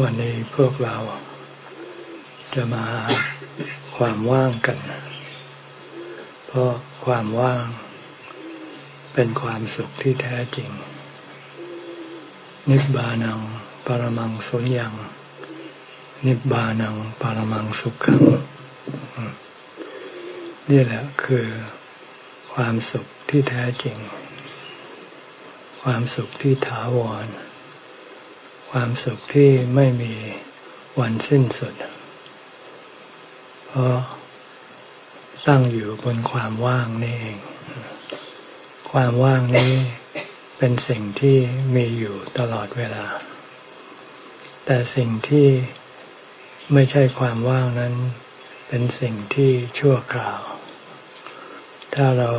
วันนี้พวกเราจะมาความว่างกัน เพราะความว่าง เป็นความสุขที่แท้จริง นิบานังปรมังสุญญัง นิบานังปรมังสุขขัง นี่แหละคือความสุขที่แท้จริง ความสุขที่ถาวร ความสุขที่ไม่มีวันสิ้นสุด เพราะตั้งอยู่บนความว่างนี่เอง ความว่างนี้เป็นสิ่งที่มีอยู่ตลอดเวลา แต่สิ่งที่ไม่ใช่ความว่างนั้น เป็นสิ่งที่ชั่วคราว ถ้าเรา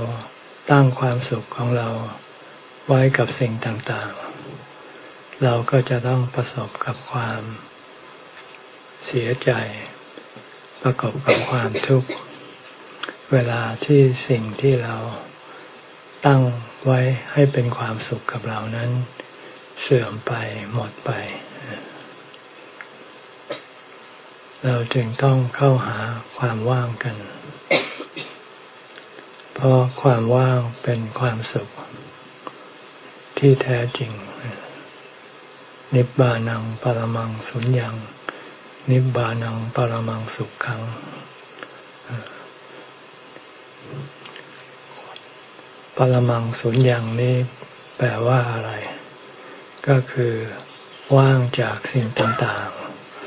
ตั้งความสุขของเราไว้กับสิ่งต่างๆ เราก็จะต้องประสบกับความเสียใจ ประกอบกับความทุกข์ เวลาที่สิ่งที่เราตั้งไว้ให้เป็นความสุขกับเรานั้น เสื่อมไปหมดไป เราจึงต้องเข้าหาความว่างกัน เพราะความว่างเป็นความสุข ที่แท้จริง นิบานังปรมังสุญญัง นิบานังปรมังสุขขัง ปรมังสุญญังนี้แปลว่าอะไร ก็คือว่างจากสิ่งต่าง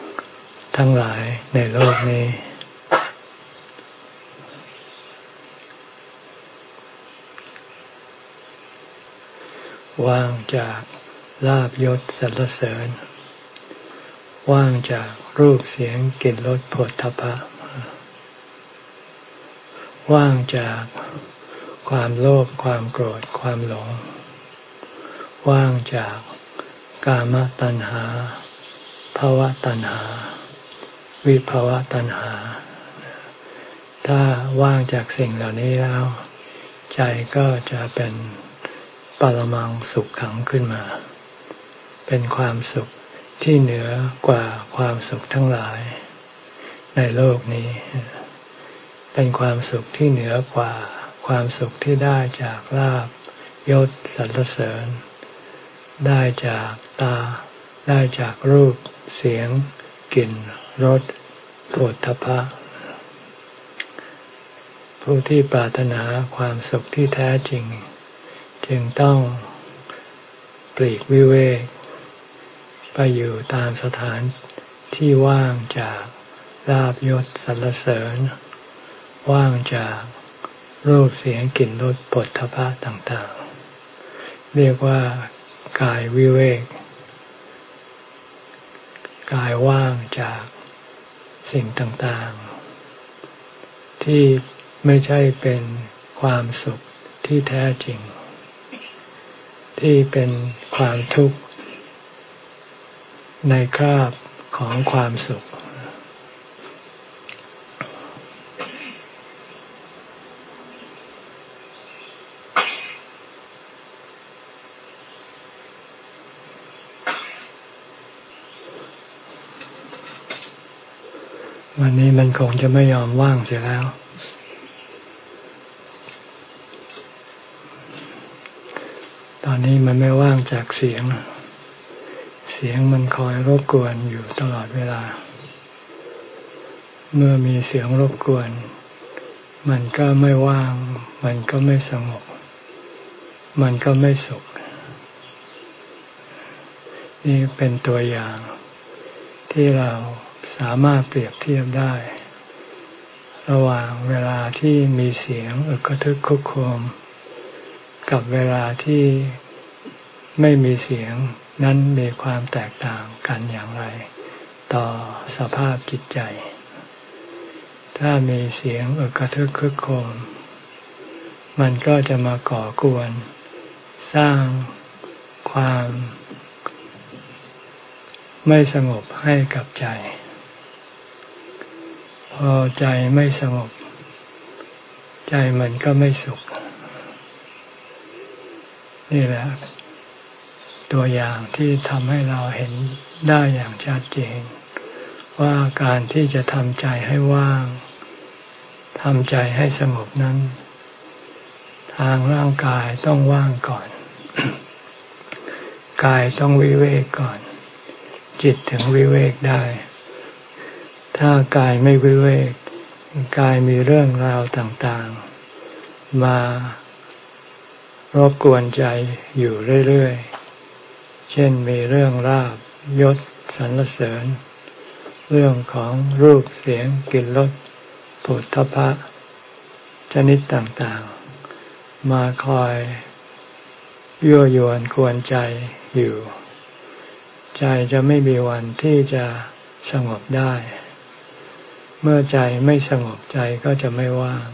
ๆ ทั้งหลายในโลกนี้ ว่างจาก ลาบยศสรรเสริญ ว่างจากรูปเสียงกลิ่นรสผลทพะ ว่างจากความโลภความโกรธความหลง ว่างจากกามตัณหาภาวะตัณหา วิภาวะตัณหา ถ้าว่างจากสิ่งเหล่านี้แล้ว ใจก็จะเป็นปรมังสุขขังขึ้นมา เป็นความสุขที่เหนือกว่าความสุขทั้งหลาย ในโลกนี้ เป็นความสุขที่เหนือกว่าความสุขที่ได้จากลาบยศสรรเสริญ ได้จากตา ได้จากรูป เสียง กลิ่นรสโผฏฐพะผู้ที่ปรารถนาความสุขที่แท้จริง จึงต้องปลีกวิเวก ไปอยู่ตามสถานที่ว่างจากลาบยศสรรเสริญ ว่างจากรูปเสียงกลิ่นรสปดทพะต่างๆ เรียกว่ากายวิเวก กายว่างจากสิ่งต่างๆ ที่ไม่ใช่เป็นความสุขที่แท้จริง ที่เป็นความทุกข์ ในคราบของความสุข วันนี้มันคงจะไม่ยอมว่างเสียแล้วตอนนี้มันไม่ว่างจากเสียง เสียงมันคอยรบกวนอยู่ตลอดเวลา เมื่อมีเสียงรบกวน มันก็ไม่ว่าง มันก็ไม่สงบ มันก็ไม่สุข นี่เป็นตัวอย่าง ที่เราสามารถเปรียบเทียบได้ ระหว่างเวลาที่มีเสียงอึกทึกคุกโคม กับเวลาที่ไม่มีเสียง นั้นมีความแตกต่างกันอย่างไร ต่อสภาพจิตใจ ถ้ามีเสียงอึกระทึกคึกโคมมันก็จะมาก่อกวน สร้างความ ไม่สงบให้กับใจ พอใจไม่สงบ ใจมันก็ไม่สุข นี่แหละ ตัวอย่างที่ทำให้เราเห็นได้อย่างชัดเจน ว่าการที่จะทำใจให้ว่างทำใจให้สงบนั้น ทางร่างกายต้องว่างก่อน กายต้องวิเวกก่อน จิตถึงวิเวกได้ ถ้ากายไม่วิเวก กายมีเรื่องราวต่างๆ มารบกวนใจอยู่เรื่อยๆ เช่นมีเรื่องราบยศสรรเสริญ เรื่องของรูปเสียงกลิ่นรสผุทพะ ชนิดต่างๆ มาคอย ยั่วยวนกวนใจอยู่ ใจจะไม่มีวันที่จะสงบได้ เมื่อใจไม่สงบใจก็จะไม่ว่าง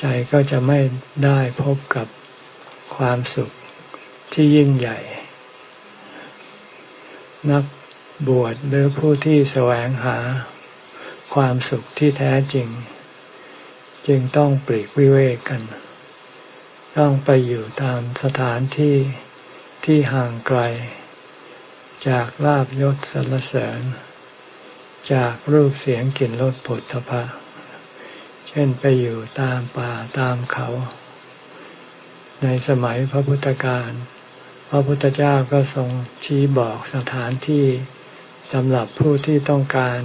ใจก็จะไม่ได้พบกับความสุขที่ยิ่งใหญ่ นักบวชหรือผู้ที่แสวงหาความสุขที่แท้จริง จึงต้องปลีกวิเวกกัน ต้องไปอยู่ตามสถานที่ที่ห่างไกล จากลาบยศสรรเสริญ จากรูปเสียงกลิ่นรสผลทพะเช่นไปอยู่ตามป่าตามเขา ในสมัยพระพุทธการ พระพุทธเจ้าก็ทรงชี้บอกสถานที่สำหรับผู้ที่ต้องการ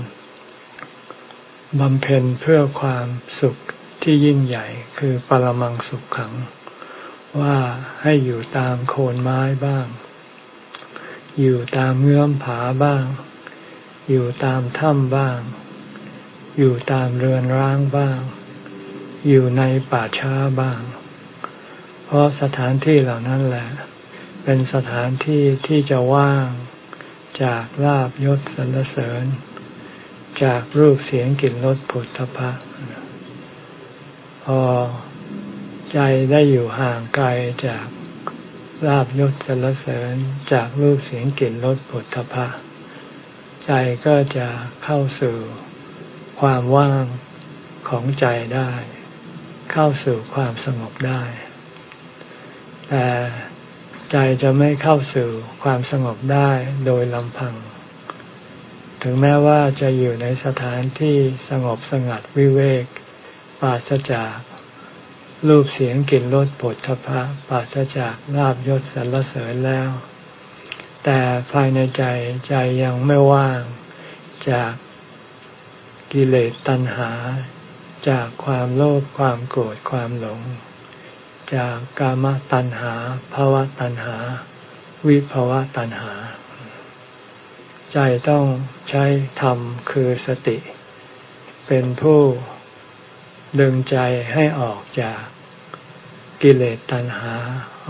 บำเพ็ญเพื่อความสุขที่ยิ่งใหญ่คือปรมังสุขขัง ว่าให้อยู่ตามโคนไม้บ้าง อยู่ตามเงื้อมผาบ้าง อยู่ตามถ้ำบ้าง อยู่ตามเรือนร้างบ้าง อยู่ในป่าช้าบ้าง เพราะสถานที่เหล่านั้นแหละ เป็นสถานที่ที่จะว่างจากลาบยศสรรเสริญ จากรูปเสียงกลิ่นรสผุทพะพอใจได้อยู่ห่างไกลจากลาบยศสรรเสริญจากรูปเสียงกลิ่นรสผุทพะใจก็จะเข้าสู่ความว่างของใจได้ เข้าสู่ความสงบได้ แต่ ใจจะไม่เข้าสู่ความสงบได้โดยลำพัง ถึงแม้ว่าจะอยู่ในสถานที่สงบสงัดวิเวกปราศจากรูปเสียงกลิ่นรสผลทพะปราศจากลาบยศสรรเสริญแล้ว แต่ภายในใจใจยังไม่ว่างจากกิเลสตัณหา จากความโลภความโกรธความหลง จากกามตัณหาภาวะตัณหา วิภาวะตัณหา ใจต้องใช้ธรรมคือสติ เป็นผู้ดึงใจให้ออกจากกิเลสตัณหา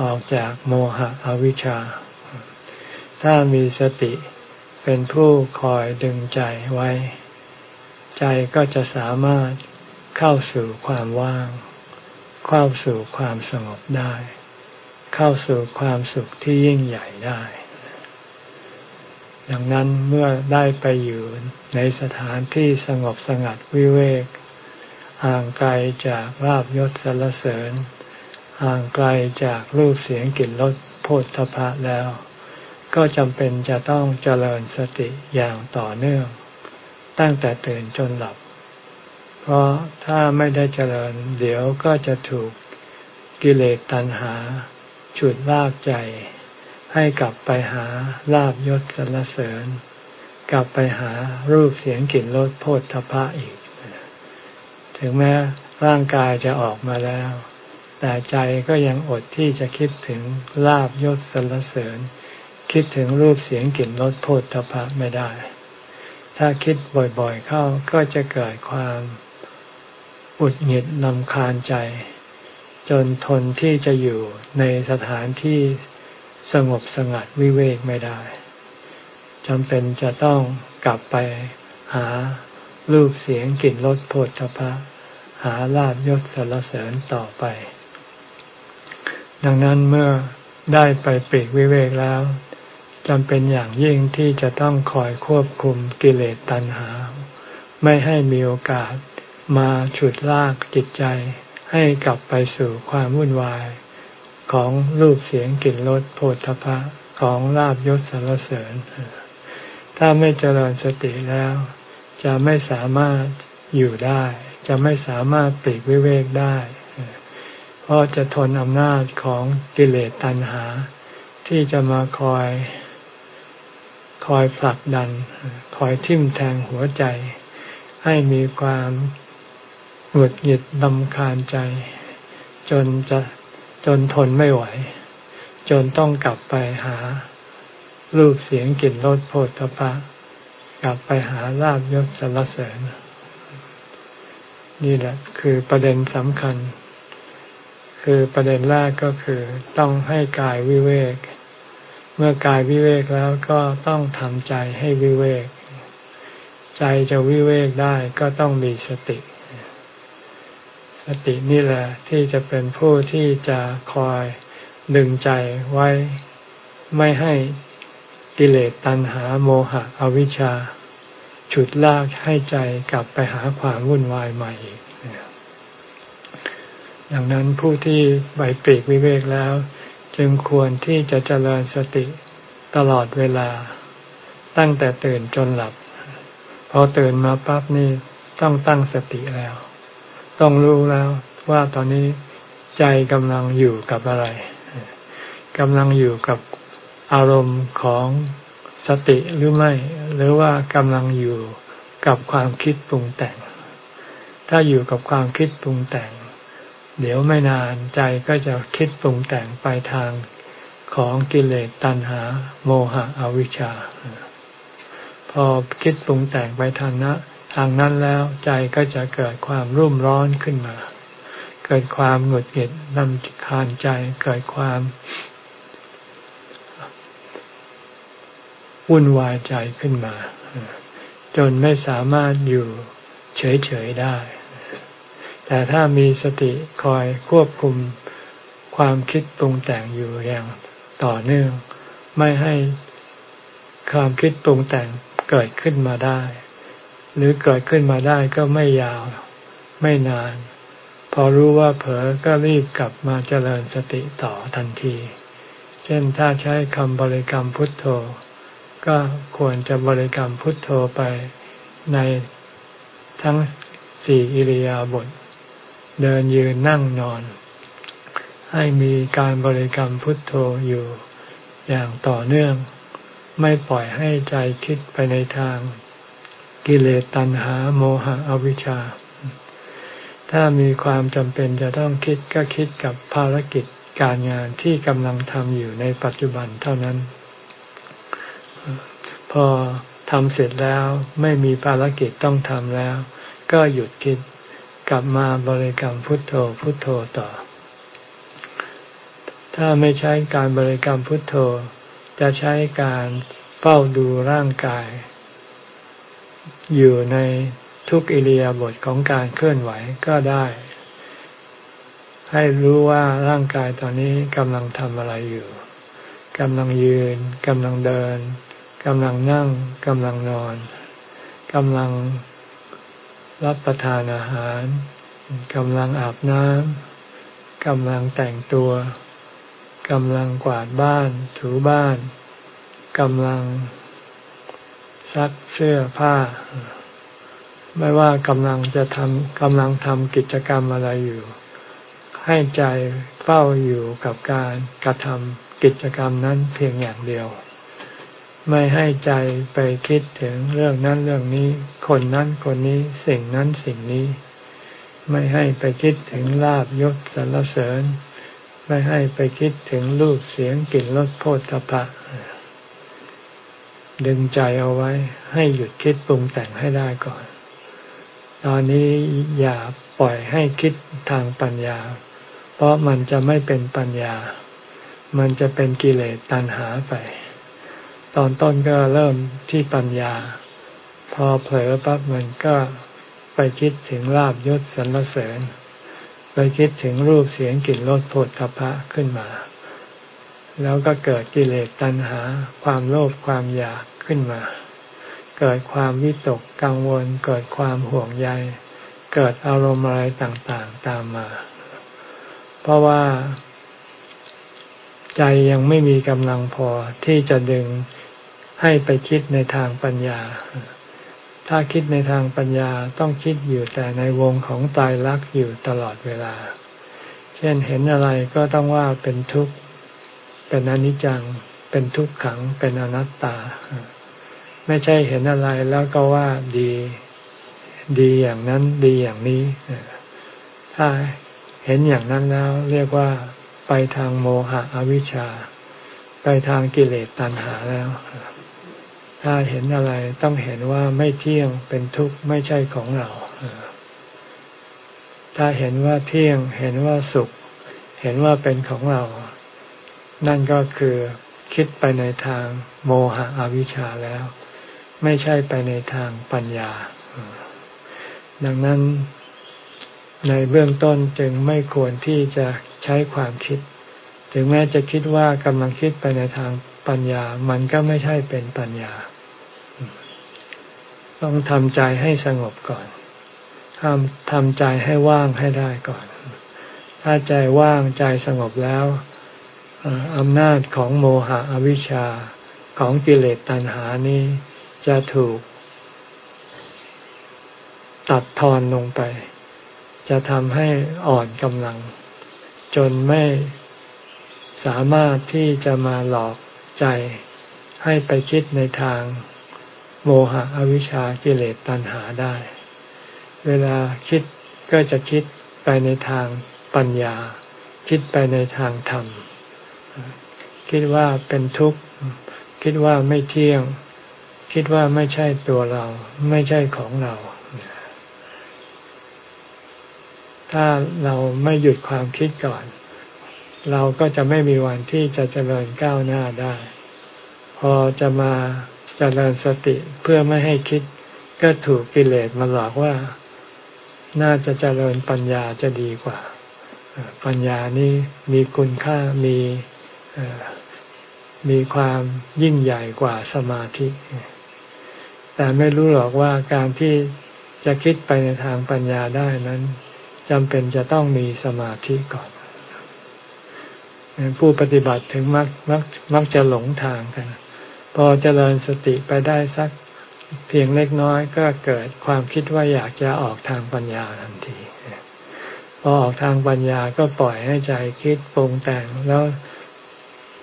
ออกจากโมหะอวิชชา ถ้ามีสติเป็นผู้คอยดึงใจไว้ ใจก็จะสามารถเข้าสู่ความว่าง เข้าสู่ความสงบได้ เข้าสู่ความสุขที่ยิ่งใหญ่ได้ ดังนั้นเมื่อได้ไปอยู่ในสถานที่สงบสงัดวิเวก ห่างไกลจากราบยศสรรเสริญ ห่างไกลจากรูปเสียงกลิ่นรสโพธพะแล้ว ก็จำเป็นจะต้องเจริญสติอย่างต่อเนื่อง ตั้งแต่ตื่นจนหลับ เพราะถ้าไม่ได้เจริญ เดี๋ยวก็จะถูกกิเลสตัณหา ฉุดลากใจ ให้กลับไปหาลาบยศสรรเสริญ กลับไปหารูปเสียงกลิ่นรสโพธพะอีก ถึงแม้ร่างกายจะออกมาแล้ว แต่ใจก็ยังอดที่จะคิดถึงลาบยศสรรเสริญ คิดถึงรูปเสียงกลิ่นรสโพธพะไม่ได้ ถ้าคิดบ่อยๆเข้าก็จะเกิดความ อุดหงิดนำคาญใจ จนทนที่จะอยู่ในสถานที่สงบสงัดวิเวกไม่ได้จำเป็นจะต้องกลับไปหารูปเสียงกลิ่นรสโผฏฐพะ หาลาบยศสรรเสริญต่อไป ดังนั้นเมื่อได้ไปปีกวิเวกแล้วจำเป็นอย่างยิ่งที่จะต้องคอยควบคุมกิเลสตัณหา ไม่ให้มีโอกาส มาฉุดลากจิตใจให้กลับไปสู่ความวุ่นวาย ของรูปเสียงกลิ่นรสโผฏฐพะของลาบยศสารเสริญ ถ้าไม่เจริญสติแล้ว จะไม่สามารถอยู่ได้ จะไม่สามารถปลีกวิเวกได้ เพราะจะทนอำนาจของกิเลสตัณหา ที่จะมาคอย คอยผลักดัน คอยทิ่มแทงหัวใจ ให้มีความ หงุดหงิดลำคาญใจ จนจะจนทนไม่ไหว จนต้องกลับไปหา รูปเสียงกลิ่นรสโผฏฐพะกลับไปหาลาบยศสรรเสริญ นี่แหละคือประเด็นสำคัญ คือประเด็นแรกก็คือต้องให้กายวิเวก เมื่อกายวิเวกแล้วก็ต้องทำใจให้วิเวก ใจจะวิเวกได้ก็ต้องมีสติ สตินี่แหละที่จะเป็นผู้ที่จะคอยดึงใจไว้ไม่ให้กิเลสตัณหาโมหะอวิชชา ฉุดลากให้ใจกลับไปหาความวุ่นวายใหม่อีกดังนั้นผู้ที่ใบปีกวิเวกแล้ว จึงควรที่จะเจริญสติตลอดเวลา ตั้งแต่ตื่นจนหลับ พอตื่นมาปั๊บนี่ต้องตั้งสติแล้ว ต้องรู้แล้วว่าตอนนี้ใจกำลังอยู่กับอะไรกำลังอยู่กับอารมณ์ของสติหรือไม่ หรือว่ากำลังอยู่กับความคิดปรุงแต่ง ถ้าอยู่กับความคิดปรุงแต่ง เดี๋ยวไม่นานใจก็จะคิดปรุงแต่งไปทางของกิเลสตัณหา โมหะอวิชชา พอคิดปรุงแต่งไปทางนั้ ทางนั้นแล้วใจก็จะเกิดความรุ่มร้อนขึ้นมา เกิดความหงุดหงิดนำคานใจ เกิดความวุ่นวายใจขึ้นมา จนไม่สามารถอยู่เฉยๆได้ แต่ถ้ามีสติคอยควบคุมความคิดปรุงแต่งอยู่อย่างต่อเนื่อง ไม่ให้ความคิดปรุงแต่งเกิดขึ้นมาได้ หรือเกิดขึ้นมาได้ก็ไม่ยาว ไม่นาน พอรู้ว่าเผลอก็รีบกลับมาเจริญสติต่อทันที เช่นถ้าใช้คำบริกรรมพุทโธ ก็ควรจะบริกรรมพุทโธไปในทั้งสี่อิริยาบถเดินยืนนั่งนอน ให้มีการบริกรรมพุทโธอยู่อย่างต่อเนื่อง ไม่ปล่อยให้ใจคิดไปในทาง กิเลสตัณหาโมหะอวิชชา ถ้ามีความจำเป็นจะต้องคิดก็คิดกับภารกิจการงานที่กำลังทำอยู่ในปัจจุบันเท่านั้น พอทำเสร็จแล้วไม่มีภารกิจต้องทำแล้ว ก็หยุดคิดกลับมาบริกรรมพุทโธพุทโธต่อ ถ้าไม่ใช้การบริกรรมพุทโธ จะใช้การเฝ้าดูร่างกาย อยู่ในทุกอิริยาบถของการเคลื่อนไหวก็ได้ ให้รู้ว่าร่างกายตอนนี้กำลังทำอะไรอยู่กำลังยืนกำลังเดินกำลังนั่งกำลังนอนกำลังรับประทานอาหารกำลังอาบน้ำกำลังแต่งตัวกำลังกวาดบ้านถูบ้านกำลัง ซักเสื้อผ้า ไม่ว่ากำลังจะทำกำลังทำกิจกรรมอะไรอยู่ ให้ใจเฝ้าอยู่กับการกระทำกิจกรรมนั้นเพียงอย่างเดียว ไม่ให้ใจไปคิดถึงเรื่องนั้นเรื่องนี้ คนนั้นคนนี้สิ่งนั้นสิ่งนี้ ไม่ให้ไปคิดถึงลาบยศสรรเสริญ ไม่ให้ไปคิดถึงรูปเสียงกลิ่นรสโผฏฐพะ ดึงใจเอาไว้ ให้หยุดคิดปรุงแต่งให้ได้ก่อน ตอนนี้อย่าปล่อยให้คิดทางปัญญา เพราะมันจะไม่เป็นปัญญา มันจะเป็นกิเลสตัณหาไป ตอนต้นก็เริ่มที่ปัญญา พอเผลอปั๊บมันก็ไปคิดถึงลาบยศสรรเสริญ ไปคิดถึงรูปเสียงกลิ่นรสผลทพะขึ้นมา แล้วก็เกิดกิเลสตัณหา ความโลภความอยากขึ้นมา เกิดความวิตกกังวล เกิดความห่วงใย เกิดอารมณ์อะไรต่างๆตามมา เพราะว่า ใจยังไม่มีกำลังพอที่จะดึงให้ไปคิดในทางปัญญา ถ้าคิดในทางปัญญาต้องคิดอยู่แต่ในวงของตายรักอยู่ตลอดเวลา เช่นเห็นอะไรก็ต้องว่าเป็นทุกข์ เป็นอนิจจัง เป็นทุกขัง เป็นอนัตตา ไม่ใช่เห็นอะไรแล้วก็ว่าดี ดีอย่างนั้นดีอย่างนี้ ถ้าเห็นอย่างนั้นแล้ว เรียกว่าไปทางโมหะอวิชชา ไปทางกิเลสตัณหาแล้ว ถ้าเห็นอะไรต้องเห็นว่าไม่เที่ยงเป็นทุกข์ไม่ใช่ของเรา ถ้าเห็นว่าเที่ยงเห็นว่าสุข เห็นว่าเป็นของเรา นั่นก็คือคิดไปในทางโมหะอวิชชาแล้ว ไม่ใช่ไปในทางปัญญา ดังนั้นในเบื้องต้นจึงไม่ควรที่จะใช้ความคิด ถึงแม้จะคิดว่ากำลังคิดไปในทางปัญญา มันก็ไม่ใช่เป็นปัญญา ต้องทำใจให้สงบก่อนทำทำใจให้ว่างให้ได้ก่อน ถ้าใจว่างใจสงบแล้ว อำนาจของโมหะอวิชชาของกิเลสตัณหานี้จะถูก ตัดทอนลงไป จะทำให้อ่อนกำลัง จนไม่สามารถที่จะมาหลอกใจให้ไปคิดในทางโมหะอวิชชากิเลสตัณหาได้ เวลาคิดก็จะคิดไปในทางปัญญา คิดไปในทางธรรม คิดว่าเป็นทุกข์ คิดว่าไม่เที่ยง คิดว่าไม่ใช่ตัวเรา ไม่ใช่ของเรา ถ้าเราไม่หยุดความคิดก่อน เราก็จะไม่มีวันที่จะเจริญก้าวหน้าได้ พอจะมาเจริญสติเพื่อไม่ให้คิด ก็ถูกกิเลสมาหลอกว่าน่าจะเจริญปัญญาจะดีกว่า ปัญญานี้มีคุณค่ามี มีความยิ่งใหญ่กว่าสมาธิ แต่ไม่รู้หรอกว่าการที่จะคิดไปในทางปัญญาได้นั้นจำเป็นจะต้องมีสมาธิก่อน ผู้ปฏิบัติถึงมักมักมักจะหลงทางกัน พอเจริญสติไปได้สักเพียงเล็กน้อยก็เกิดความคิดว่าอยากจะออกทางปัญญาทันที พอออกทางปัญญาก็ปล่อยให้ใจคิดปรุงแต่งแล้ว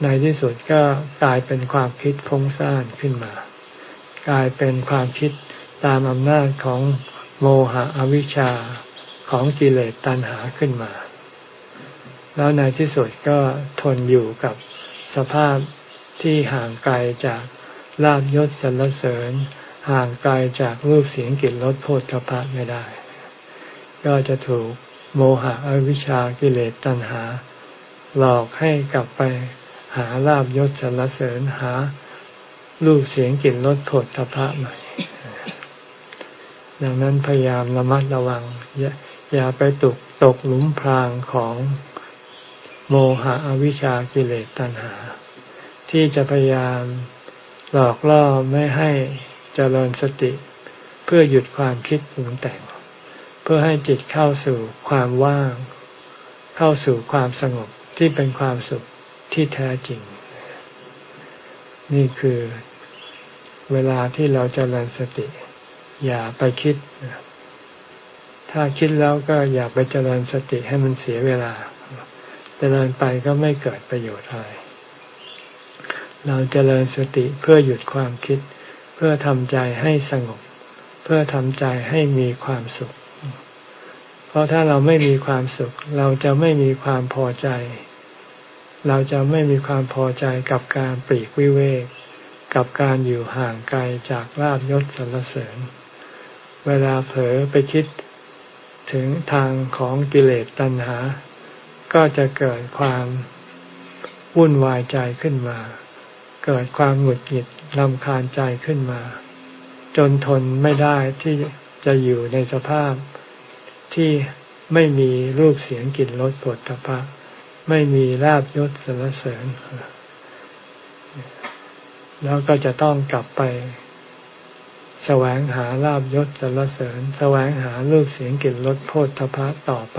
ในที่สุดก็กลายเป็นความคิดฟุ้งซ่านขึ้นมา กลายเป็นความคิดตามอำนาจของโมหะอวิชชาของกิเลสตัณหาขึ้นมา แล้วในที่สุดก็ทนอยู่กับสภาพที่ห่างไกลจากลาบยศสรรเสริญ ห่างไกลจากรูปเสียงกลิ่นรสโผฏฐพะไม่ได้ ก็จะถูกโมหะอวิชชากิเลสตัณหา หลอกให้กลับไป หาลาบยศสรรเสริญหารูปเสียงกลิ่นรสโผฏฐพะใหม่ ดังนั้นพยายามระมัดระวัง อย่าอย่าไปตกตกหลุมพรางของโมหะอวิชชากิเลสตัณหา ที่จะพยายามหลอกล่อไม่ให้เจริญสติ เพื่อหยุดความคิดปรุงแต่ง เพื่อให้จิตเข้าสู่ความว่าง เข้าสู่ความสงบที่เป็นความสุข ที่แท้จริง นี่คือเวลาที่เราจเจริญสติ อย่าไปคิด ถ้าคิดแล้วก็อย่าไปเจริญสติให้มันเสียเวลาเจริญไปก็ไม่เกิดประโยชน์อะไร เราจเจริญสติเพื่อหยุดความคิด เพื่อทำใจให้สงบ เพื่อทำใจให้มีความสุข เพราะถ้าเราไม่มีความสุข เราจะไม่มีความพอใจ เราจะไม่มีความพอใจกับการปลีกวิเวก กับการอยู่ห่างไกลจากลาบยศสรรเสริญ เวลาเผลอไปคิดถึงทางของกิเลสตัณหา ก็จะเกิดความวุ่นวายใจขึ้นมา เกิดความหงุดหงิดลำคาญใจขึ้นมา จนทนไม่ได้ที่จะอยู่ในสภาพที่ไม่มีรูปเสียงกลิ่นรสปวดตภะ ไม่มีลาบยศสรรเสริญ แล้วก็จะต้องกลับไป แสวงหาลาบยศสรรเสริญ แสวงหารูปเสียงกลิ่นรสโพธพะต่อไป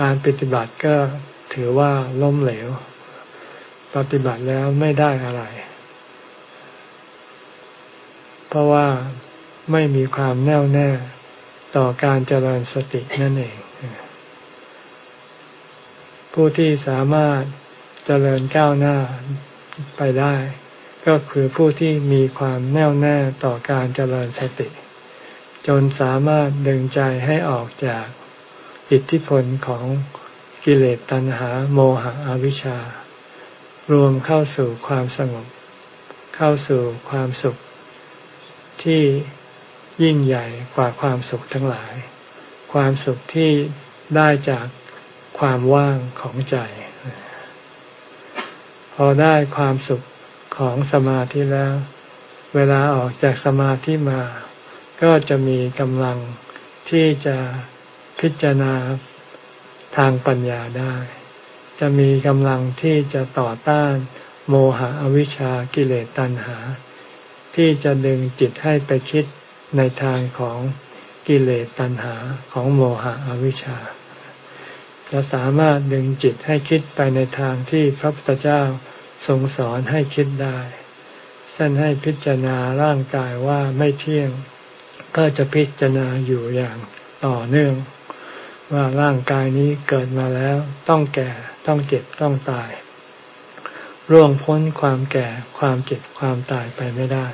การปฏิบัติก็ถือว่าล้มเหลว ปฏิบัติแล้วไม่ได้อะไร เพราะว่าไม่มีความแน่วแน่ต่อการเจริญสตินั่นเอง ผู้ที่สามารถเจริญก้าวหน้าไปได้ ก็คือผู้ที่มีความแน่วแน่ต่อการเจริญสติ จนสามารถดึงใจให้ออกจากอิทธิพลของกิเลสตัณหาโมหะอวิชชา รวมเข้าสู่ความสงบ เข้าสู่ความสุข ที่ยิ่งใหญ่กว่าความสุขทั้งหลาย ความสุขที่ได้จาก ความว่างของใจ พอได้ความสุขของสมาธิแล้ว เวลาออกจากสมาธิมา ก็จะมีกำลังที่จะพิจารณาทางปัญญาได้ จะมีกำลังที่จะต่อต้านโมหะอวิชชากิเลสตัณหา ที่จะดึงจิตให้ไปคิดในทางของกิเลสตัณหาของโมหะอวิชชา จะสามารถดึงจิตให้คิดไปในทางที่พระพุทธเจ้าทรงสอนให้คิดได้เช่นให้พิจารณาร่างกายว่าไม่เที่ยง ก็จะพิจารณาอยู่อย่างต่อเนื่อง ว่าร่างกายนี้เกิดมาแล้ว ต้องแก่ต้องเจ็บต้องตาย ร่วงพ้นความแก่ความเจ็บความตายไปไม่ได้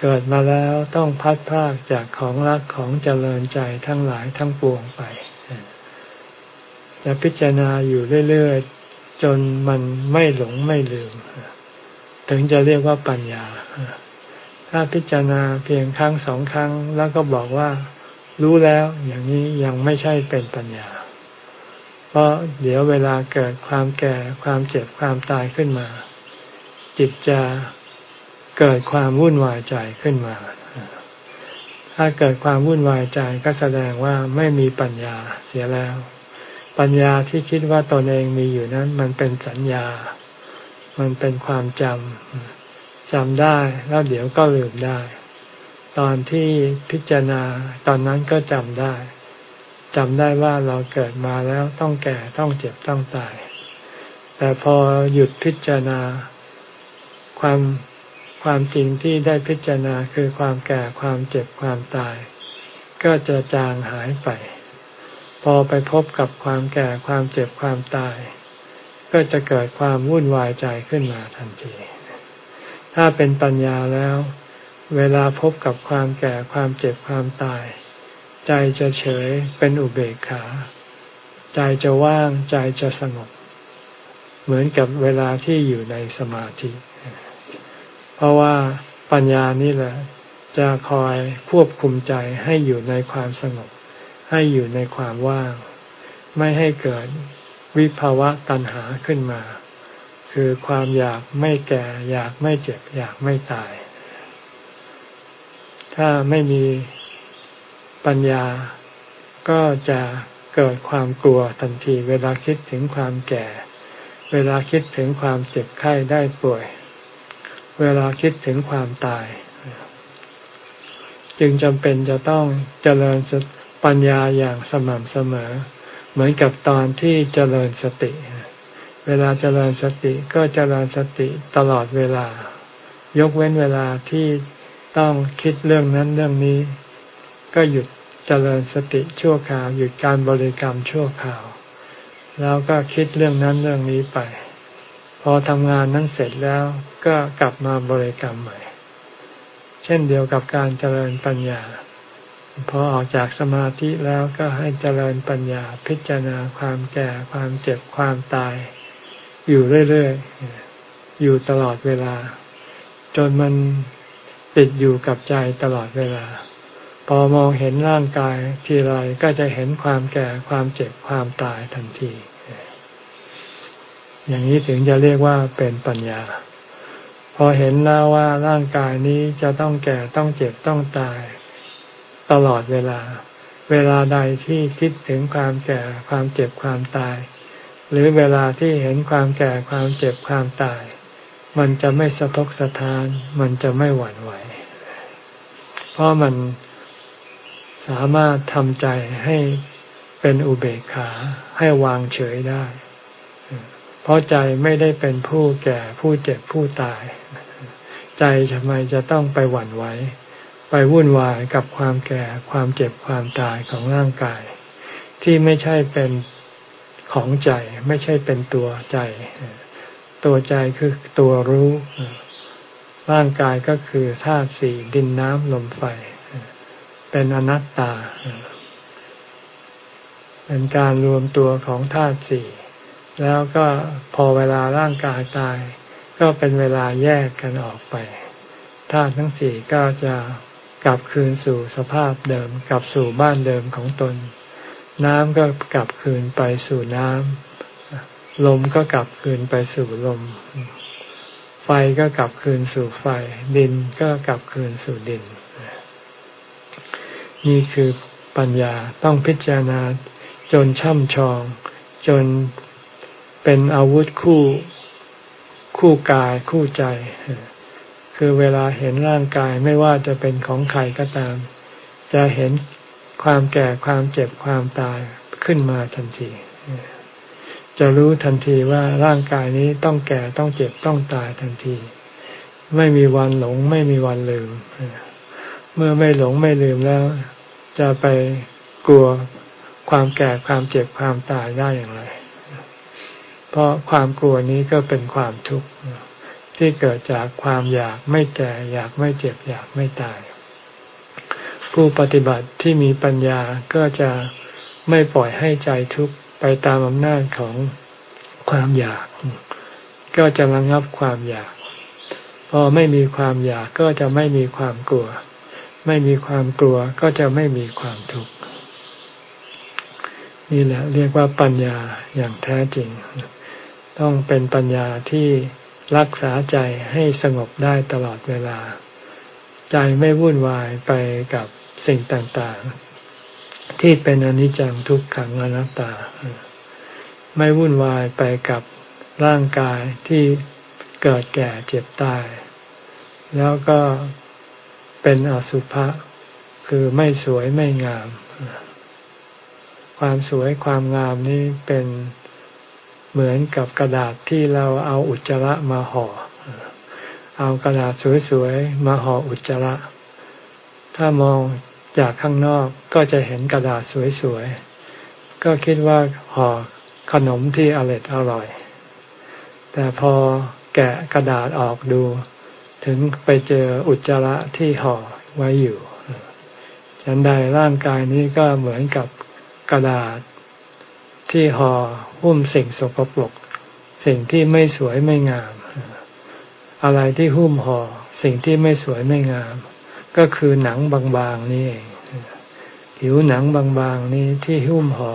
เกิดมาแล้วต้องพัดพากจากของรักของเจริญใจทั้งหลายทั้งปวงไป จะพิจารณาอยู่เรื่อยๆ จนมันไม่หลงไม่ลืม ถึงจะเรียกว่าปัญญา ถ้าพิจารณาเพียงครั้งสองครั้ง แล้วก็บอกว่า รู้แล้วอย่างนี้ยังไม่ใช่เป็นปัญญา เพราะเดี๋ยวเวลาเกิดความแก่ความเจ็บความตายขึ้นมา จิตจะเกิดความวุ่นวายใจขึ้นมา ถ้าเกิดความวุ่นวายใจก็แสดงว่าไม่มีปัญญาเสียแล้ว ปัญญาที่คิดว่าตนเองมีอยู่นั้น มันเป็นสัญญา มันเป็นความจำจำได้แล้วเดี๋ยวก็ลืมได้ ตอนที่พิจารณาตอนนั้นก็จำได้จำได้ว่าเราเกิดมาแล้วต้องแก่ต้องเจ็บต้องตาย แต่พอหยุดพิจารณา ความความจริงที่ได้พิจารณาคือความแก่ความเจ็บความตาย ก็จะจางหายไป พอไปพบกับความแก่ความเจ็บความตาย ก็จะเกิดความวุ่นวายใจขึ้นมาทันที ถ้าเป็นปัญญาแล้ว เวลาพบกับความแก่ความเจ็บความตาย ใจจะเฉยเป็นอุเบกขา ใจจะว่างใจจะสงบ เหมือนกับเวลาที่อยู่ในสมาธิ เพราะว่าปัญญานี่แหละ จะคอยควบคุมใจให้อยู่ในความสงบ ให้อยู่ในความว่าง ไม่ให้เกิดวิภาวะตัณหาขึ้นมา คือความอยากไม่แก่ อยากไม่เจ็บ อยากไม่ตาย ถ้าไม่มีปัญญาก็จะเกิดความกลัวทันที เวลาคิดถึงความแก่ เวลาคิดถึงความเจ็บไข้ได้ป่วย เวลาคิดถึงความตาย จึงจำเป็นจะต้องเจริญ ปัญญาอย่างสม่ำเสมอ เหมือนกับตอนที่เจริญสติ เวลาเจริญสติก็เจริญสติตลอดเวลา ยกเว้นเวลาที่ต้องคิดเรื่องนั้นเรื่องนี้ ก็หยุดเจริญสติชั่วคราว หยุดการบริกรรมชั่วคราว แล้วก็คิดเรื่องนั้นเรื่องนี้ไป พอทำงานนั้นเสร็จแล้วก็กลับมาบริกรรมใหม่ เช่นเดียวกับการเจริญปัญญา พอออกจากสมาธิแล้วก็ให้เจริญปัญญาพิจารณาความแก่ความเจ็บความตาย อยู่เรื่อยๆ อยู่ตลอดเวลา จนมันติดอยู่กับใจตลอดเวลา พอมองเห็นร่างกายทีไรก็จะเห็นความแก่ความเจ็บความตายทันที อย่างนี้ถึงจะเรียกว่าเป็นปัญญา พอเห็นแล้วว่าร่างกายนี้จะต้องแก่ต้องเจ็บต้องตาย ตลอดเวลา เวลาใดที่คิดถึงความแก่ความเจ็บความตาย หรือเวลาที่เห็นความแก่ความเจ็บความตาย มันจะไม่สะทกสะทาน มันจะไม่หวั่นไหว เพราะมันสามารถทำใจให้เป็นอุเบกขาให้วางเฉยได้ เพราะใจไม่ได้เป็นผู้แก่ผู้เจ็บผู้ตาย ใจทำไมจะต้องไปหวั่นไหว ไปวุ่นวายกับความแก่ความเจ็บความตายของร่างกาย ที่ไม่ใช่เป็นของใจ ไม่ใช่เป็นตัวใจ ตัวใจคือตัวรู้ ร่างกายก็คือธาตุสี่ดินน้ำลมไฟ เป็นอนัตตา เป็นการรวมตัวของธาตุสี่แล้วก็พอเวลาร่างกายตาย ก็เป็นเวลาแยกกันออกไปธาตุทั้งสี่ก็จะ กลับคืนสู่สภาพเดิม กลับสู่บ้านเดิมของตน น้ำก็กลับคืนไปสู่น้ำลมก็กลับคืนไปสู่ลม ไฟก็กลับคืนสู่ไฟ ดินก็กลับคืนสู่ดิน นี่คือปัญญาต้องพิจารณาจนช่ำชอง จนเป็นอาวุธคู่คู่กายคู่ใจ คือเวลาเห็นร่างกายไม่ว่าจะเป็นของใครก็ตาม จะเห็นความแก่ความเจ็บความตายขึ้นมาทันที จะรู้ทันทีว่าร่างกายนี้ต้องแก่ต้องเจ็บต้องตายทันที ไม่มีวันหลงไม่มีวันลืม เมื่อไม่หลงไม่ลืมแล้ว จะไปกลัวความแก่ความเจ็บความตายได้อย่างไร เพราะความกลัวนี้ก็เป็นความทุกข์ ที่เกิดจากความอยากไม่แก่ อยากไม่เจ็บ อยากไม่ตาย ผู้ปฏิบัติที่มีปัญญาก็จะไม่ปล่อยให้ใจทุกข์ไปตามอำนาจของความอยาก ก็จะระงับความอยาก พอไม่มีความอยากก็จะไม่มีความกลัว ไม่มีความกลัวก็จะไม่มีความทุกข์นี่แหละเรียกว่าปัญญาอย่างแท้จริง ต้องเป็นปัญญาที่ รักษาใจให้สงบได้ตลอดเวลา ใจไม่วุ่นวายไปกับสิ่งต่างๆ ที่เป็นอนิจจังทุกขังอนัตตา ไม่วุ่นวายไปกับร่างกายที่เกิดแก่เจ็บตาย แล้วก็เป็นอสุภะคือไม่สวยไม่งาม ความสวยความงามนี้เป็น เหมือนกับกระดาษที่เราเอาอุจจาระมาห่อ เอากระดาษสวยๆมาห่ออุจจาระ ถ้ามองจากข้างนอกก็จะเห็นกระดาษสวยๆ ก็คิดว่าห่อขนมที่อร่อยอร่อย แต่พอแกะกระดาษออกดู ถึงไปเจออุจจาระที่ห่อไว้อยู่ฉันใดร่างกายนี้ก็เหมือนกับกระดาษ ที่ห่อหุ้มสิ่งสกปรก สิ่งที่ไม่สวยไม่งาม อะไรที่หุ้มห่อสิ่งที่ไม่สวยไม่งาม ก็คือหนังบางๆนี่เองผิวหนังบางๆนี้ที่หุ้มห่อ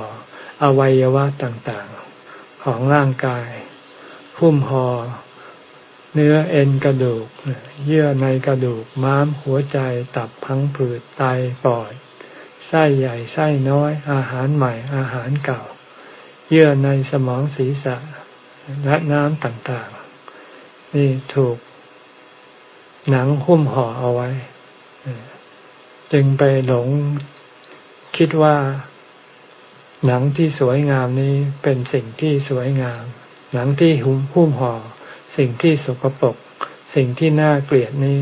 อวัยวะต่างๆ ของร่างกาย หุ้มห่อเนื้อเอ็นกระดูก เยื่อในกระดูกม้ามหัวใจตับพังผืดไตปอดไส้ใหญ่ไส้น้อย อาหารใหม่อาหารเก่า เยื่อในสมองศีรษะ และน้ำต่างๆ นี่ถูกหนังหุ้มห่อเอาไว้ จึงไปหลงคิดว่า หนังที่สวยงามนี้เป็นสิ่งที่สวยงาม หนังที่หุ้มหุ้มห่อ สิ่งที่สกปรกสิ่งที่น่าเกลียดนี้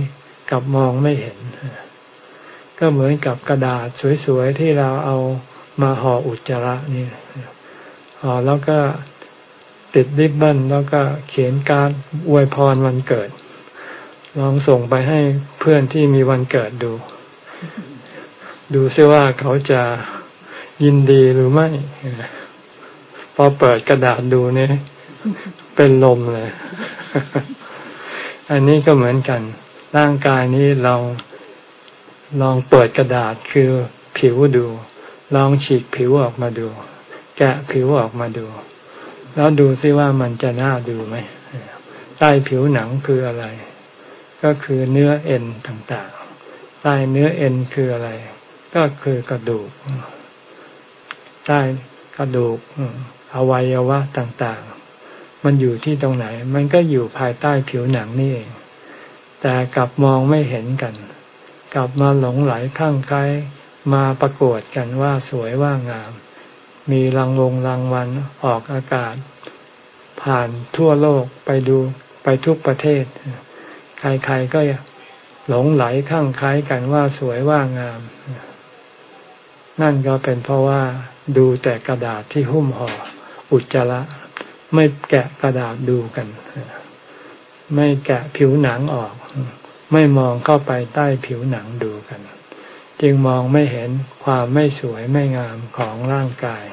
กลับมองไม่เห็น ก็เหมือนกับกระดาษสวยๆที่เราเอามาห่ออุจจาระนี่ แล้วก็ติดริบบิ้นแล้วก็เขียนการอวยพรวันเกิด ลองส่งไปให้เพื่อนที่มีวันเกิดดู ดูซิว่าเขาจะยินดีหรือไม่ พอเปิดกระดาษดูเนี่ยเป็นลมเลย อันนี้ก็เหมือนกัน ร่างกายนี้ลองลองเปิดกระดาษคือผิวดู ลองฉีกผิวออกมาดู แกะผิวออกมาดู แล้วดูซิว่ามันจะน่าดูไหมใต้ผิวหนังคืออะไร ก็คือเนื้อเอ็นต่างๆ ใต้เนื้อเอ็นคืออะไร ก็คือกระดูก ใต้กระดูกอวัยวะต่างๆ มันอยู่ที่ตรงไหน มันก็อยู่ภายใต้ผิวหนังนี่เอง แต่กลับมองไม่เห็นกัน กลับมาหลงไหลข้างใครมาประกวดกันว่าสวยว่างาม มีรางวงรางวัลออกอากาศ ผ่านทั่วโลกไปดูไปทุกประเทศ ใครๆก็หลงไหลข้างคล้ายกันว่าสวยว่างาม นั่นก็เป็นเพราะว่าดูแต่กระดาษที่หุ้มห่ออุจจาระไม่แกะกระดาษดูกัน ไม่แกะผิวหนังออก ไม่มองเข้าไปใต้ผิวหนังดูกัน จึงมองไม่เห็นความไม่สวยไม่งามของร่างกาย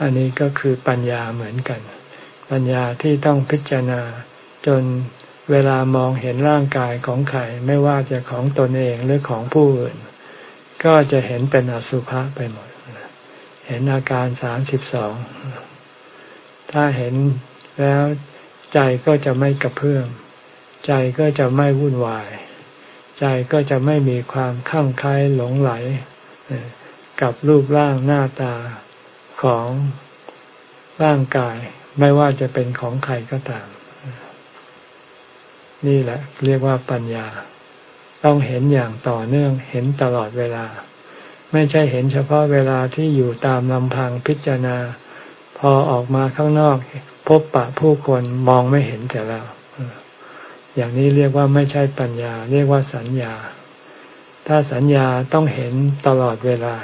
อันนี้ก็คือปัญญาเหมือนกัน ปัญญาที่ต้องพิจารณา จนเวลามองเห็นร่างกายของใครไม่ว่าจะของตนเองหรือของผู้อื่น ก็จะเห็นเป็นอสุภะไปหมด เห็นอาการสามสิบสอง ถ้าเห็นแล้วใจก็จะไม่กระเพื่อม ใจก็จะไม่วุ่นวาย ใจก็จะไม่มีความข้างใครหลงไหลกับรูปร่างหน้าตาของร่างกาย ไม่ว่าจะเป็นของใครก็ตาม นี่แหละ เรียกว่าปัญญา ต้องเห็นอย่างต่อเนื่องเห็นตลอดเวลา ไม่ใช่เห็นเฉพาะเวลาที่อยู่ตามลำพังพิจารณา พอออกมาข้างนอก พบปะผู้คนมองไม่เห็นแต่แล้ว อย่างนี้เรียกว่าไม่ใช่ปัญญา เรียกว่าสัญญา ถ้าสัญญาต้องเห็นตลอดเวลา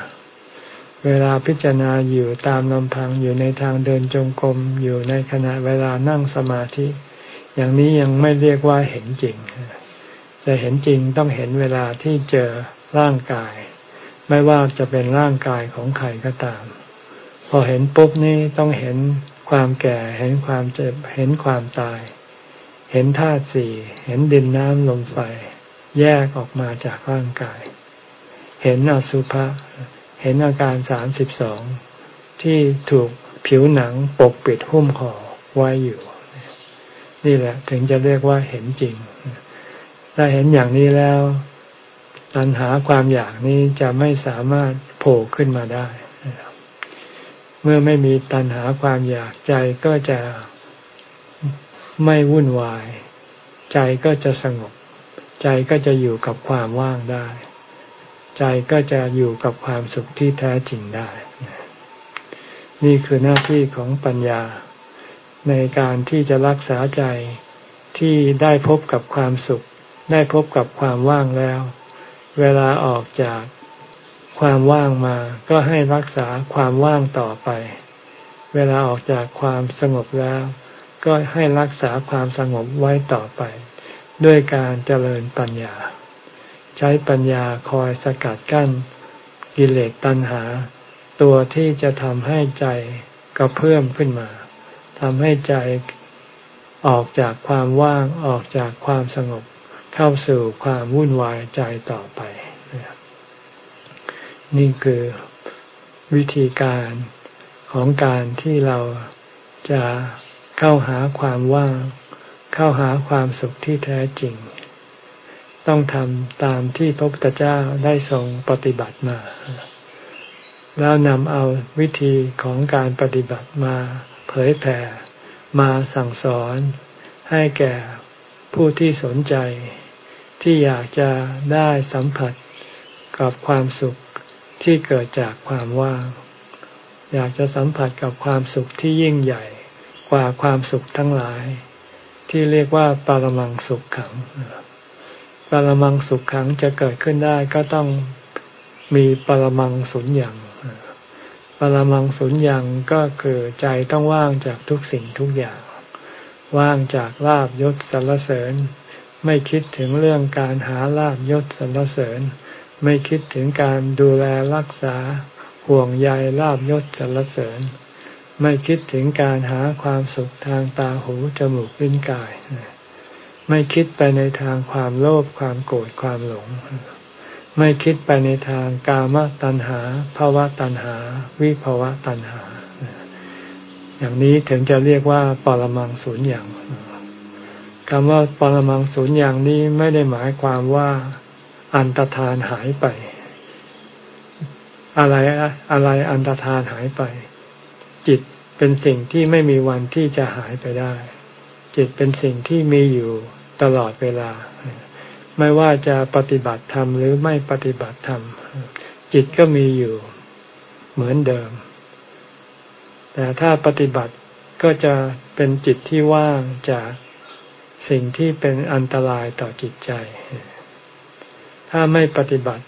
เวลาพิจารณาอยู่ตามลำพังอยู่ในทางเดินจงกรมอยู่ในขณะเวลานั่งสมาธิ อย่างนี้ยังไม่เรียกว่าเห็นจริงจะเห็นจริงต้องเห็นเวลาที่เจอร่างกาย ไม่ว่าจะเป็นร่างกายของใครก็ตาม พอเห็นปุ๊บนี่ต้องเห็นความแก่เห็นความเจ็บเห็นความตาย เห็นธาตุสี่ เห็นดินน้ำลมไฟ แยกออกมาจากร่างกาย เห็นอสุภะ เห็นอาการสามสิบสองที่ถูกผิวหนังปกปิดหุ้มห่อไว้อยู่ นี่แหละ ถึงจะเรียกว่าเห็นจริง ถ้าเห็นอย่างนี้แล้วตัณหาความอยากนี้จะไม่สามารถโผล่ขึ้นมาได้ เมื่อไม่มีตัณหาความอยากใจก็จะ ไม่วุ่นวาย ใจก็จะสงบ ใจก็จะอยู่กับความว่างได้ ใจก็จะอยู่กับความสุขที่แท้จริงได้ นี่คือหน้าที่ของปัญญา ในการที่จะรักษาใจที่ได้พบกับความสุข ได้พบกับความว่างแล้ว เวลาออกจากความว่างมาก็ให้รักษาความว่างต่อไป เวลาออกจากความสงบแล้ว ก็ให้รักษาความสงบไว้ต่อไป ด้วยการเจริญปัญญา ใช้ปัญญาคอยสกัดกั้น กิเลสตัณหา ตัวที่จะทำให้ใจกระเพื่อมขึ้นมาทำให้ใจออกจากความว่างออกจากความสงบเข้าสู่ความวุ่นวายใจต่อไปนี่คือวิธีการของการที่เราจะ เข้าหาความว่าง เข้าหาความสุขที่แท้จริง ต้องทำตามที่พระพุทธเจ้าได้ทรงปฏิบัติมา แล้วนำเอาวิธีของการปฏิบัติมาเผยแผ่มาสั่งสอนให้แก่ผู้ที่สนใจ ที่อยากจะได้สัมผัสกับความสุขที่เกิดจากความว่าง อยากจะสัมผัสกับความสุขที่ยิ่งใหญ่ กว่าความสุขทั้งหลาย ที่เรียกว่าปรมังสุขขัง ปรมังสุขขังจะเกิดขึ้นได้ก็ต้องมีปรมังสุญญ์ปรมังสุญญ์ก็คือใจต้องว่างจากทุกสิ่งทุกอย่าง ว่างจากลาบยศสรรเสริญ ไม่คิดถึงเรื่องการหาลาบยศสรรเสริญ ไม่คิดถึงการดูแลรักษาห่วงใยลาบยศสรรเสริญ ไม่คิดถึงการหาความสุขทางตาหูจมูกลิ้นกาย ไม่คิดไปในทางความโลภความโกรธความหลง ไม่คิดไปในทางกามตัณหาภาวะตัณหา วิภาวะตัณหา อย่างนี้ถึงจะเรียกว่าปรมังสูญอย่างคำว่าปรมังสูญอย่างนี้ไม่ได้หมายความว่าอันตรธานหายไป อะไรอะไรอันตรธานหายไป จิต เป็นสิ่งที่ไม่มีวันที่จะหายไปได้ จิตเป็นสิ่งที่มีอยู่ตลอดเวลา ไม่ว่าจะปฏิบัติธรรมหรือไม่ปฏิบัติธรรม จิตก็มีอยู่เหมือนเดิม แต่ถ้าปฏิบัติก็จะเป็นจิตที่ว่างจากสิ่งที่เป็นอันตรายต่อจิตใจ ถ้าไม่ปฏิบัติ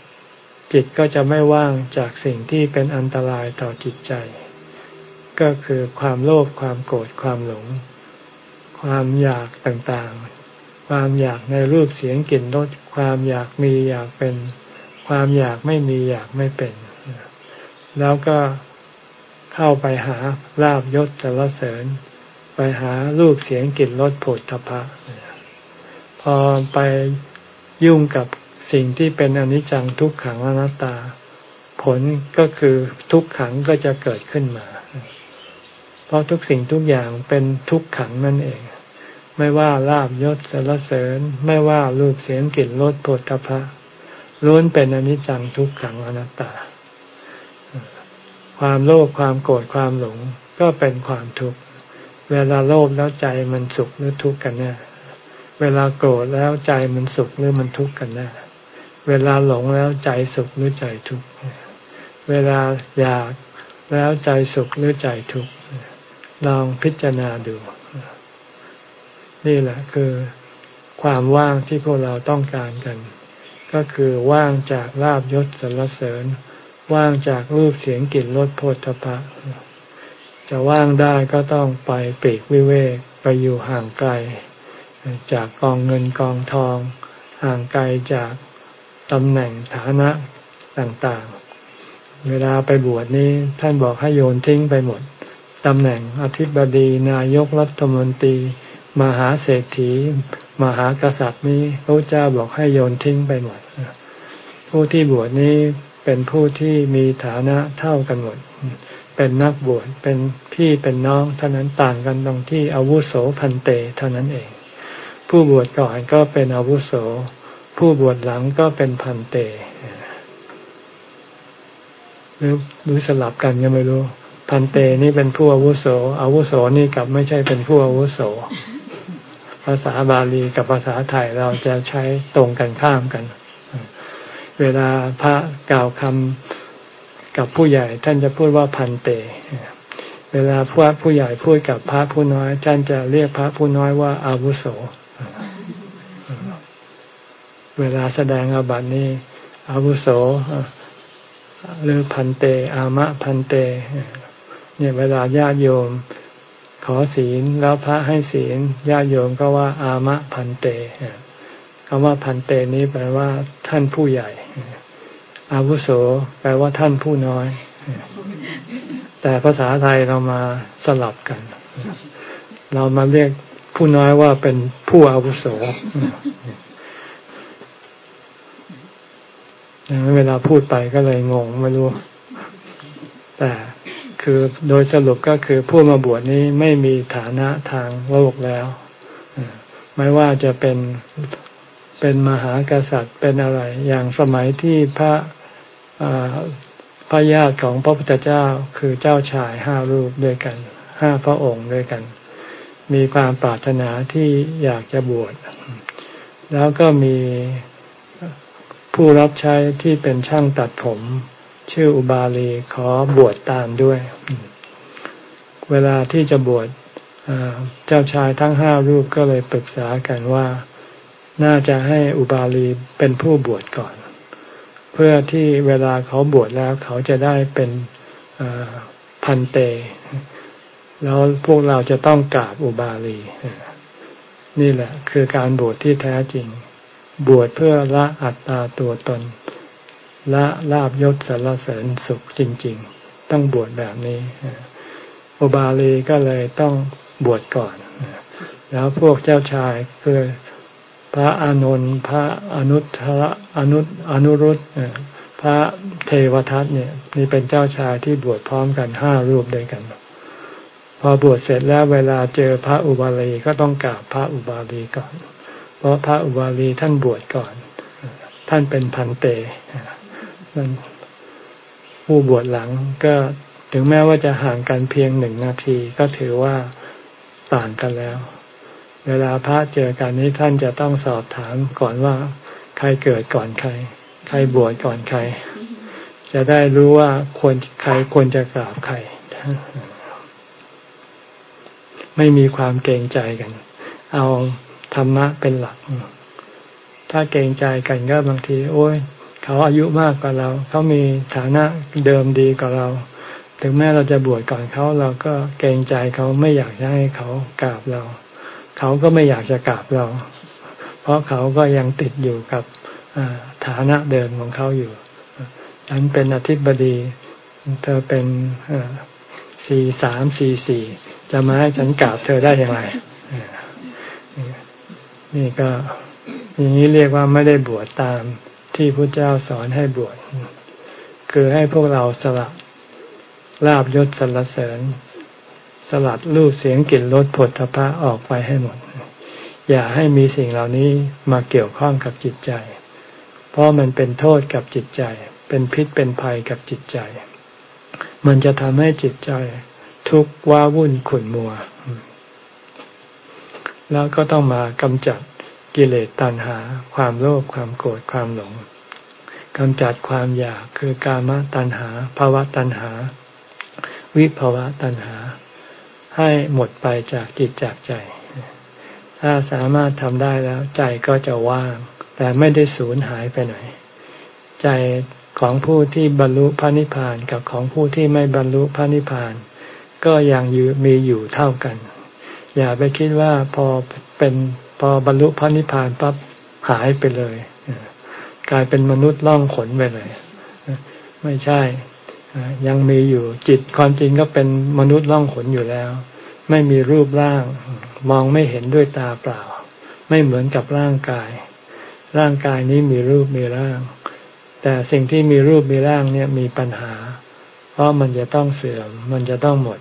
จิตก็จะไม่ว่างจากสิ่งที่เป็นอันตรายต่อจิตใจ ก็คือความโลภความโกรธความหลง ความอยากต่างๆ ความอยากในรูปเสียงกลิ่นรสความอยากมีอยากเป็น ความอยากไม่มีอยากไม่เป็น แล้วก็เข้าไปหาลาบยศสรเสริญ ไปหารูปเสียงกลิ่นรสผลทพะพอไปยุ่งกับสิ่งที่เป็นอนิจจังทุกขังอนัตตา ผลก็คือทุกขังก็จะเกิดขึ้นมา ราะทุกสิ่งทุกอย่างเป็นทุกขังนั่นเอง ไม่ว่าลาบยศสรรเสริญ ไม่ว่ารูปเสียงกลิ่นรสผลทพะล้วนเป็นอนิจจังทุกขังอนัตตา ความโลภความโกรธความหลงก็เป็นความทุกข์เวลาโลภแล้วใจมันสุขหรือทุกข์กันแน่เวลาโกรธแล้วใจมันสุขหรือมันทุกข์กันแน่เวลาหลงแล้วใจสุขหรือใจทุกข์เวลาอยากแล้วใจสุขหรือใจทุกข์ ลองพิจารณาดู นี่แหละคือความว่างที่พวกเราต้องการกัน ก็คือว่างจากลาบยศสรรเสริญ ว่างจากรูปเสียงกลิ่นรสโผฏฐะจะว่างได้ก็ต้องไปปีกวิเวกไปอยู่ห่างไกล จากกองเงินกองทอง ห่างไกลจากตำแหน่งฐานะต่างๆ เวลาไปบวชนี้ท่านบอกให้โยนทิ้งไปหมด ตำแหน่งอธิบดีนายกรัฐมนตรี มหาเศรษฐี มหากษัตริย์นี้พระเจ้าบอกให้โยนทิ้งไปหมด ผู้ที่บวชนี้เป็นผู้ที่มีฐานะเท่ากันหมด เป็นนักบวชเป็นพี่เป็นน้องเท่านั้นต่างกันตรงที่อาวุโสพันเตเท่านั้นเอง ผู้บวชก่อนก็เป็นอาวุโส ผู้บวชหลังก็เป็นพันเตหรือหรือสลับกันก็ไม่รู้ พันเตนี่เป็นผู้อาวุโส อาวุโสนี่กับไม่ใช่เป็นผู้อาวุโส ภาษาบาลีกับภาษาไทยเราจะใช้ตรงกันข้ามกัน เวลาพระกล่าวคำกับผู้ใหญ่ท่านจะพูดว่าพันเต เวลาพระผู้ใหญ่พูดกับพระผู้น้อยท่านจะเรียกพระผู้น้อยว่าอาวุโส เวลาแสดงอาบัตินี้อาวุโสหรือพันเต อามะพันเต เนี่ยเวลาญาติโยม ขอศีลแล้วพระให้ศีลญาติโยมก็ว่า อามะพันเตคำว่าพันเตนี้แปลว่า ท่านผู้ใหญ่ อาวุโส แปลว่าท่านผู้น้อย แต่ภาษาไทยเรามาสลับกัน เรามาเรียกผู้น้อยว่าเป็นผู้อาวุโสเวลาพูดไปก็เลยงงไม่รู้ แต่ คือโดยสรุปก็คือผู้มาบวชนี้ไม่มีฐานะทางโลกแล้วไม่ว่าจะเป็นเป็นมหากษัตริย์เป็นอะไร อย่างสมัยที่พระพระญาติของพระพุทธเจ้าคือเจ้าชายห้ารูปด้วยกันห้าพระองค์ด้วยกัน มีความปรารถนาที่อยากจะบวชแล้วก็มีผู้รับใช้ที่เป็นช่างตัดผม ชื่ออุบาลีขอบวชตามด้วย เวลาที่จะบวชเจ้าชายทั้งห้ารูปก็เลยปรึกษากันว่า น่าจะให้อุบาลีเป็นผู้บวชก่อน เพื่อที่เวลาเขาบวชแล้วเขาจะได้เป็นพันเต แล้วพวกเราจะต้องกราบอุบาลี นี่แหละ คือการบวชที่แท้จริง บวชเพื่อละอัตตาตัวตน ละลาบยศสารเสริญสุขจริง ๆ ต้องบวชแบบนี้อุบาลีก็เลยต้องบวชก่อน แล้วพวกเจ้าชายคือพระอานนท์พระอนุทระอนุอนุรุตพระเทวทัตเนี่ยนี่เป็นเจ้าชายที่บวชพร้อมกันห้ารูปด้วยกัน พอบวชเสร็จแล้วเวลาเจอพระอุบาลีก็ต้องกราบพระอุบาลีก่อน เพราะพระอุบาลีท่านบวชก่อน ท่านเป็นพันเต นั่นผู้บวชหลังก็ถึงแม้ว่าจะห่างกันเพียงหนึ่งนาทีก็ถือว่าต่างกันแล้ว เวลาพระเจอกันนี้ท่านจะต้องสอบถามก่อนว่า ใครเกิดก่อนใคร ใครบวชก่อนใคร จะได้รู้ว่าควรใครควรจะกราบใคร ไม่มีความเกรงใจกัน เอาธรรมะเป็นหลัก ถ้าเกรงใจกันก็บางที โอ้ย เขาอายุมากกว่าเรา เขามีฐานะเดิมดีกว่าเรา ถึงแม้เราจะบวชก่อนเขาเราก็เกรงใจเขาไม่อยากจะให้เขากราบเรา เขาก็ไม่อยากจะกราบเรา เพราะเขาก็ยังติดอยู่กับฐานะเดิมของเขาอยู่ฉันเป็นอธิบดี เธอเป็นสี่สามสี่สี่จะมาให้ฉันกราบเธอได้อย่างไรนี่ก็อย่างนี้เรียกว่าไม่ได้บวชตาม ที่พระเจ้าสอนให้บวชคือให้พวกเราสลับลาบยศสรรเสริญ สลัดรูปเสียงกลิ่นรสผลทพะออกไปให้หมด อย่าให้มีสิ่งเหล่านี้มาเกี่ยวข้องกับจิตใจ เพราะมันเป็นโทษกับจิตใจ เป็นพิษเป็นภัยกับจิตใจ มันจะทำให้จิตใจ ทุกข์ว้าวุ่นขุ่นมัว แล้วก็ต้องมากำจัด กิเลสตัณหา ความโลภความโกรธความหลงกำจัดความอยากคือกามตัณหาภาวะตัณหา วิภาวะตัณหา ให้หมดไปจากจิตจากใจ ถ้าสามารถทำได้แล้ว ใจก็จะว่าง แต่ไม่ได้สูญหายไปไหน ใจของผู้ที่บรรลุพระนิพพานกับของผู้ที่ไม่บรรลุพระนิพพาน ก็ยังมีอยู่เท่ากัน อย่าไปคิดว่าพอเป็น พอบรรลุพระนิพพานปั๊บหายไปเลยกลายเป็นมนุษย์ล่องขนไปเลย ไม่ใช่ ยังมีอยู่จิตความจริงก็เป็นมนุษย์ล่องขนอยู่แล้ว ไม่มีรูปร่าง มองไม่เห็นด้วยตาเปล่า ไม่เหมือนกับร่างกาย ร่างกายนี้มีรูปมีร่าง แต่สิ่งที่มีรูปมีร่างเนี่ยมีปัญหา เพราะมันจะต้องเสื่อมมันจะต้องหมด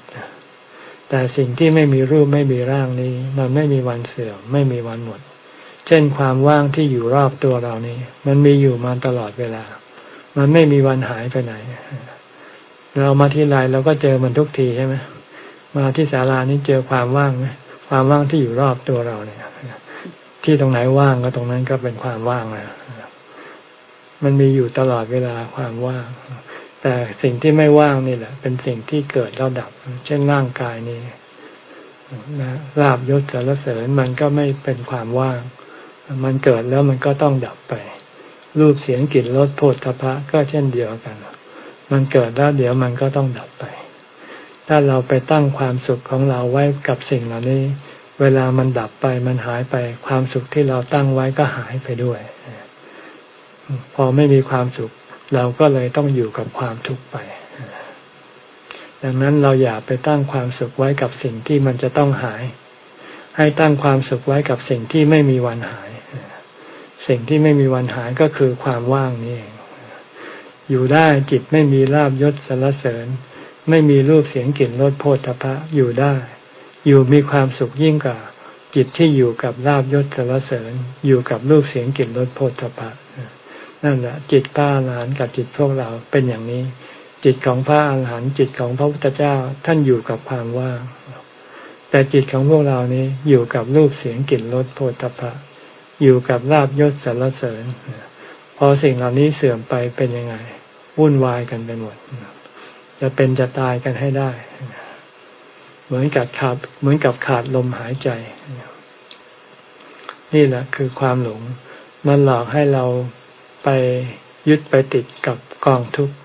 แต่สิ่งที่ไม่มีรูปไม่มีร่างนี้ มันไม่มีวันเสื่อมไม่มีวันหมด เช่นความว่างที่อยู่รอบตัวเรานี้ มันมีอยู่มาตลอดเวลา มันไม่มีวันหายไปไหน เรามาที่ไรเราก็เจอมันทุกทีใช่ไหมมาที่ศาลานี้เจอความว่างไหมความว่างที่อยู่รอบตัวเราเนี่ย ที่ตรงไหนว่างก็ตรงนั้นก็เป็นความว่างนะมันมีอยู่ตลอดเวลาความว่าง แต่สิ่งที่ไม่ว่างนี่แหละ เป็นสิ่งที่เกิดแล้วดับ เช่นร่างกายนี้นะลาบยศสารเสริญมันก็ไม่เป็นความว่าง มันเกิดแล้วมันก็ต้องดับไป รูปเสียงกลิ่นรสโผฏฐพะก็เช่นเดียวกัน มันเกิดแล้วเดี๋ยวมันก็ต้องดับไป ถ้าเราไปตั้งความสุขของเราไว้กับสิ่งเหล่านี้ เวลามันดับไปมันหายไป ความสุขที่เราตั้งไว้ก็หายไปด้วย พอไม่มีความสุข เราก็เลยต้องอยู่กับความทุกข์ไป ดังนั้นเราอย่าไปตั้งความสุขไว้กับสิ่งที่มันจะต้องหาย ให้ตั้งความสุขไว้กับสิ่งที่ไม่มีวันหาย สิ่งที่ไม่มีวันหายก็คือความว่างนี่เองอยู่ได้จิตไม่มีลาบยศสรรเสริญ ไม่มีรูปเสียงกลิ่นรสโพธพะอยู่ได้ อยู่มีความสุขยิ่งกว่าจิตที่อยู่กับลาบยศสรรเสริญ อยู่กับรูปเสียงกลิ่นรสโพธพะ นั่นแหละจิตพระอรหันต์กับจิตพวกเราเป็นอย่างนี้ จิตของพระอรหันต์จิตของพระพุทธเจ้าท่านอยู่กับความว่างแต่จิตของพวกเรานี้อยู่กับรูปเสียงกลิ่นรสโผฏฐพะอยู่กับลาบยศสรรเสริญพอสิ่งเหล่านี้เสื่อมไปเป็นยังไง วุ่นวายกันไปหมด จะเป็นจะตายกันให้ได้ เหมือนกับขาดเหมือนกับขาดลมหายใจ นี่แหละคือความหลง มันหลอกให้เรา ไปยึดไปติดกับกองทุกข์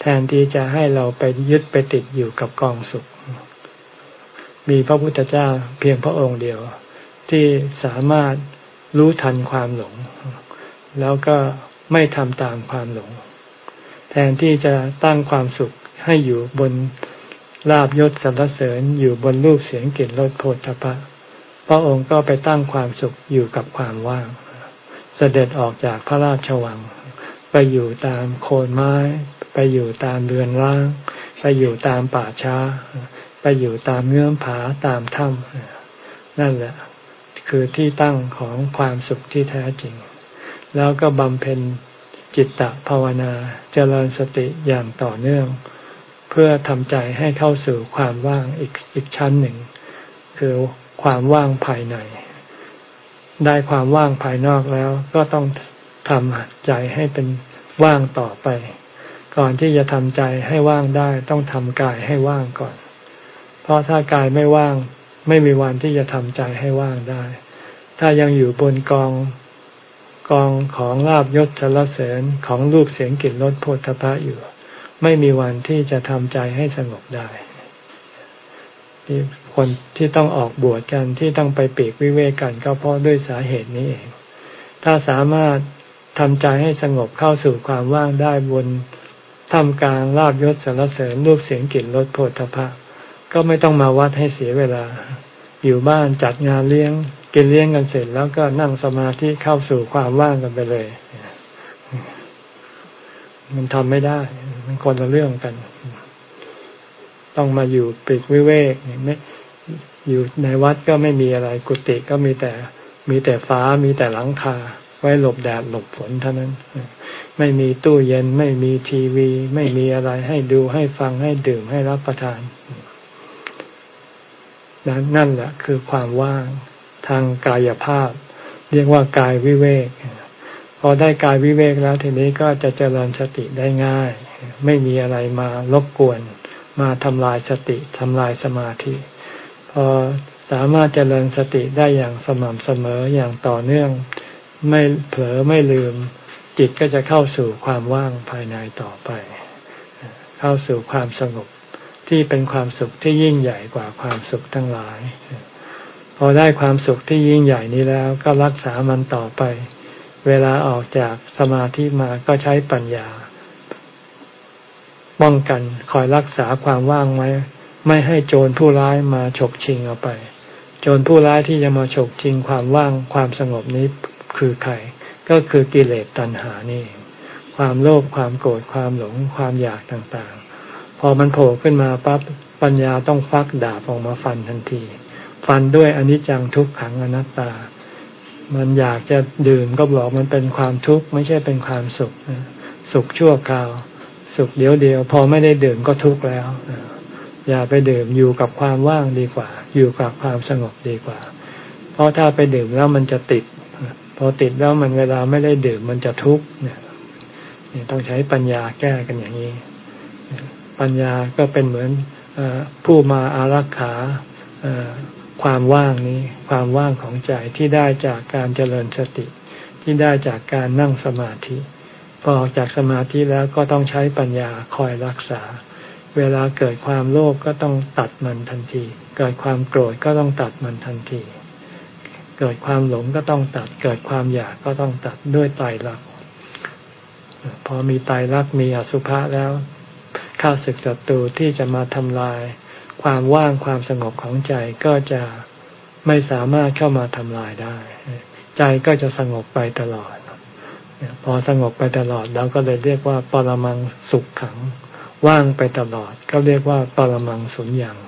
แทนที่จะให้เราไปยึดไปติดอยู่กับกองสุข มีพระพุทธเจ้าเพียงพระองค์เดียว ที่สามารถรู้ทันความหลง แล้วก็ไม่ทำตามความหลง แทนที่จะตั้งความสุขให้อยู่บนลาบยศสรรเสริญอยู่บนรูปเสียงกลิ่นรสโผฏฐพะพระองค์ก็ไปตั้งความสุขอยู่กับความว่าง เสด็จออกจากพระราชวัง ไปอยู่ตามโคนไม้ ไปอยู่ตามเรือนร่าง ไปอยู่ตามป่าช้า ไปอยู่ตามเงื่อมผาตามถ้ำนั่นแหละ คือที่ตั้งของความสุขที่แท้จริง แล้วก็บำเพ็ญจิตตภาวนาเจริญสติอย่างต่อเนื่อง เพื่อทำใจให้เข้าสู่ความว่างอีกอีกชั้นหนึ่ง คือความว่างภายใน ได้ความว่างภายนอกแล้ว ก็ต้องทำใจให้เป็นว่างต่อไป ก่อนที่จะทำใจให้ว่างได้ ต้องทำกายให้ว่างก่อน เพราะถ้ากายไม่ว่าง ไม่มีวันที่จะทำใจให้ว่างได้ ถ้ายังอยู่บนกองกองของลาบยศสารเสริญของรูปเสียงกลิ่นรสโพธพะอยู่ ไม่มีวันที่จะทำใจให้สงบได้ที่คนที่ต้องออกบวชกันที่ต้องไปปีกวิเวกกันก็เพราะด้วยสาเหตุนี้เอง ถ้าสามารถทำใจให้สงบเข้าสู่ความว่างได้บนทำกลางลาบยศสารเสริญรูปเสียงกลิ่นรสโพธพะก็ไม่ต้องมาวัดให้เสียเวลา อยู่บ้านจัดงานเลี้ยง กินเลี้ยงกันเสร็จแล้วก็นั่งสมาธิเข้าสู่ความว่างกันไปเลย มันทำไม่ได้ มันคนละเรื่องกัน ต้องมาอยู่ปิดวิเวกไม่ อยู่ในวัดก็ไม่มีอะไรกุฏิก็มีแต่มีแต่ฟ้ามีแต่หลังคา ไว้หลบแดดหลบฝนเท่านั้น ไม่มีตู้เย็นไม่มีทีวี ไม่มีอะไรให้ดูให้ฟังให้ดื่มให้รับประทานนั้นนั่นแหละคือความว่างทางกายภาพ เรียกว่ากายวิเวกพอได้กายวิเวกแล้วทีนี้ก็จะเจริญสติได้ง่าย ไม่มีอะไรมารบกวน มาทำลายสติทำลายสมาธิ พอสามารถเจริญสติได้อย่างสม่ำเสมออย่างต่อเนื่อง ไม่เผลอไม่ลืม จิตก็จะเข้าสู่ความว่างภายในต่อไป เข้าสู่ความสงบที่เป็นความสุขที่ยิ่งใหญ่กว่าความสุขทั้งหลาย พอได้ความสุขที่ยิ่งใหญ่นี้แล้วก็รักษามันต่อไป เวลาออกจากสมาธิมาก็ใช้ปัญญาป้องกันคอยรักษาความว่างไว้ ไม่ให้โจรผู้ร้ายมาฉกชิงเอาไป โจรผู้ร้ายที่จะมาฉกชิงความว่างความสงบนี้คือใคร ก็คือกิเลสตัณหานี่ ความโลภความโกรธความหลงความอยากต่างๆ พอมันโผล่ขึ้นมาปั๊บปัญญาต้องฟักดาบออกมาฟันทันที ฟันด้วยอนิจจังทุกขังอนัตตา มันอยากจะดื่มก็บอกมันเป็นความทุกข์ไม่ใช่เป็นความสุข สุขชั่วคราว สุขเดียวเดียว พอไม่ได้ดื่มก็ทุกข์แล้ว อย่าไปดื่มอยู่กับความว่างดีกว่า อยู่กับความสงบดีกว่า เพราะถ้าไปดื่มแล้วมันจะติด พอติดแล้วมันเวลาไม่ได้ดื่มมันจะทุกข์เนี่ยต้องใช้ปัญญาแก้กันอย่างนี้ ปัญญาก็เป็นเหมือนอผู้มาอารักขาความว่างนี้ ความว่างของใจที่ได้จากการเจริญสติ ที่ได้จากการนั่งสมาธิ พอออกจากสมาธิแล้วก็ต้องใช้ปัญญาคอยรักษา เวลาเกิดความโลภกก็ต้องตัดมันทันที เกิดความโกรธก็ต้องตัดมันทันที เกิดความหลงก็ต้องตัด เกิดความอยากก็ต้องตัดด้วยไตรลักษณ์พอมีไตรลักษณ์มีอสุภะแล้วข้าศึกศัตรูที่จะมาทำลาย ความว่างความสงบของใจก็จะไม่สามารถเข้ามาทำลายได้ ใจก็จะสงบไปตลอด พอสงบไปตลอดเราก็เลยเรียกว่าปรมังสุขขัง ว่างไปตลอด ก็เรียกว่าปรมังสุญญ์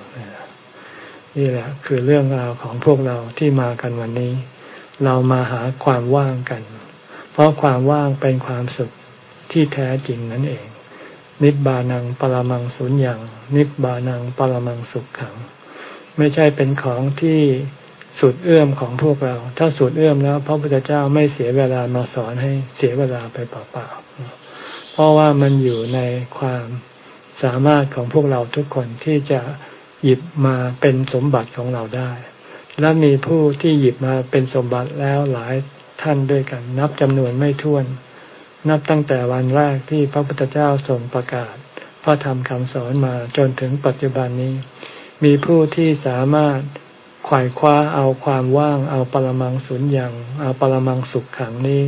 นี่แหละคือเรื่องราวของพวกเราที่มากันวันนี้ เรามาหาความว่างกัน เพราะความว่างเป็นความสุขที่แท้จริงนั่นเอง นิบานังปรมังสุญญ์นิบานังปรมังสุขขัง ไม่ใช่เป็นของที่สุดเอื้อมของพวกเรา ถ้าสุดเอื้อมแล้ว พระพุทธเจ้าไม่เสียเวลามาสอนให้เสียเวลาไปเปล่าๆเพราะว่ามันอยู่ในความ สามารถของพวกเราทุกคนที่จะหยิบมาเป็นสมบัติของเราได้ และมีผู้ที่หยิบมาเป็นสมบัติแล้วหลายท่านด้วยกัน นับจำนวนไม่ถ้วน นับตั้งแต่วันแรกที่พระพุทธเจ้าทรงประกาศ พระธรรมคำสอนมาจนถึงปัจจุบันนี้ มีผู้ที่สามารถไขวายคว้าเอาความว่างเอาปรมังสุญญ์เอาปรมังสุขขังนี้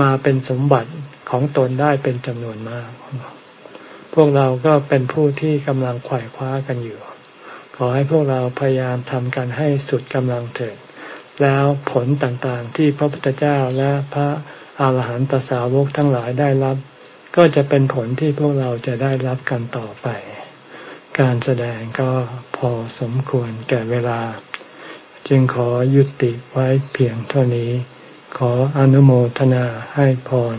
มาเป็นสมบัติของตนได้เป็นจำนวนมาก พวกเราก็เป็นผู้ที่กำลังขวายคว้ากันอยู่ ขอให้พวกเราพยายามทำกันให้สุดกำลังเถิดแล้วผลต่างๆที่พระพุทธเจ้าและพระอรหันตสาวกทั้งหลายได้รับ ก็จะเป็นผลที่พวกเราจะได้รับกันต่อไป การแสดงก็พอสมควรแก่เวลา จึงขอยุติไว้เพียงเท่านี้ ขออนุโมทนาให้พร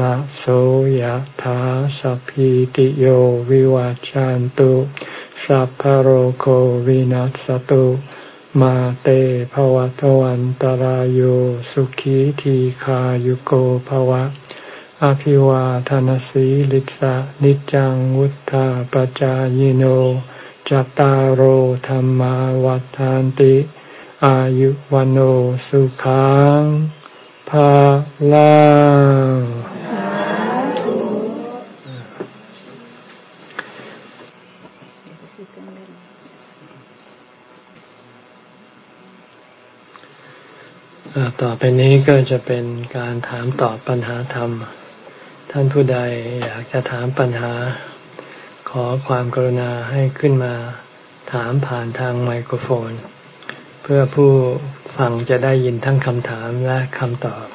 ระโสยธาสัพพิติโยวิวัจจันตุสัพพโรโควินัสตุมาเตภวะตวันตารโยสุขีทีขายุโกภวะ อภิวาทานสีลิสะนิจังวุธาปจายโนจัตตารโธรรมวัฏานติ อายุวันโอสุขังภาลัง ต่อไปนี้ก็จะเป็นการถามตอบปัญหาธรรม ท่านผู้ใดอยากจะถามปัญหา ขอความกรุณาให้ขึ้นมาถามผ่านทางไมโครโฟน เพื่อผู้ฟังจะได้ยินทั้งคำถามและคำตอบ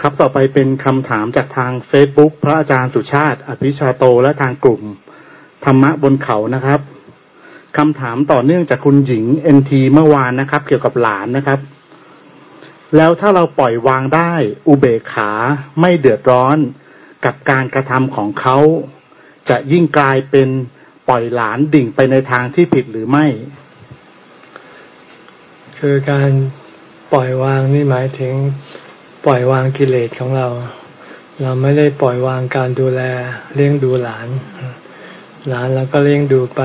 ครับต่อไปเป็นคำถามจากทางเฟซบุ๊กพระอาจารย์สุชาติ อภิชาโตและทางกลุ่ม ธรรมะบนเขานะครับ คำถามต่อเนื่องจากคุณหญิงเอ็นทีเมื่อวานนะครับ เกี่ยวกับหลานนะครับ แล้วถ้าเราปล่อยวางได้ อุเบกขาไม่เดือดร้อนกับการกระทำของเขา จะยิ่งกลายเป็นปล่อยหลานดิ่งไปในทางที่ผิดหรือไม่ คือการปล่อยวางนี่หมายถึงปล่อยวางกิเลสของเรา เราไม่ได้ปล่อยวางการดูแลเลี้ยงดูหลาน หลานเราก็เลี้ยงดูไป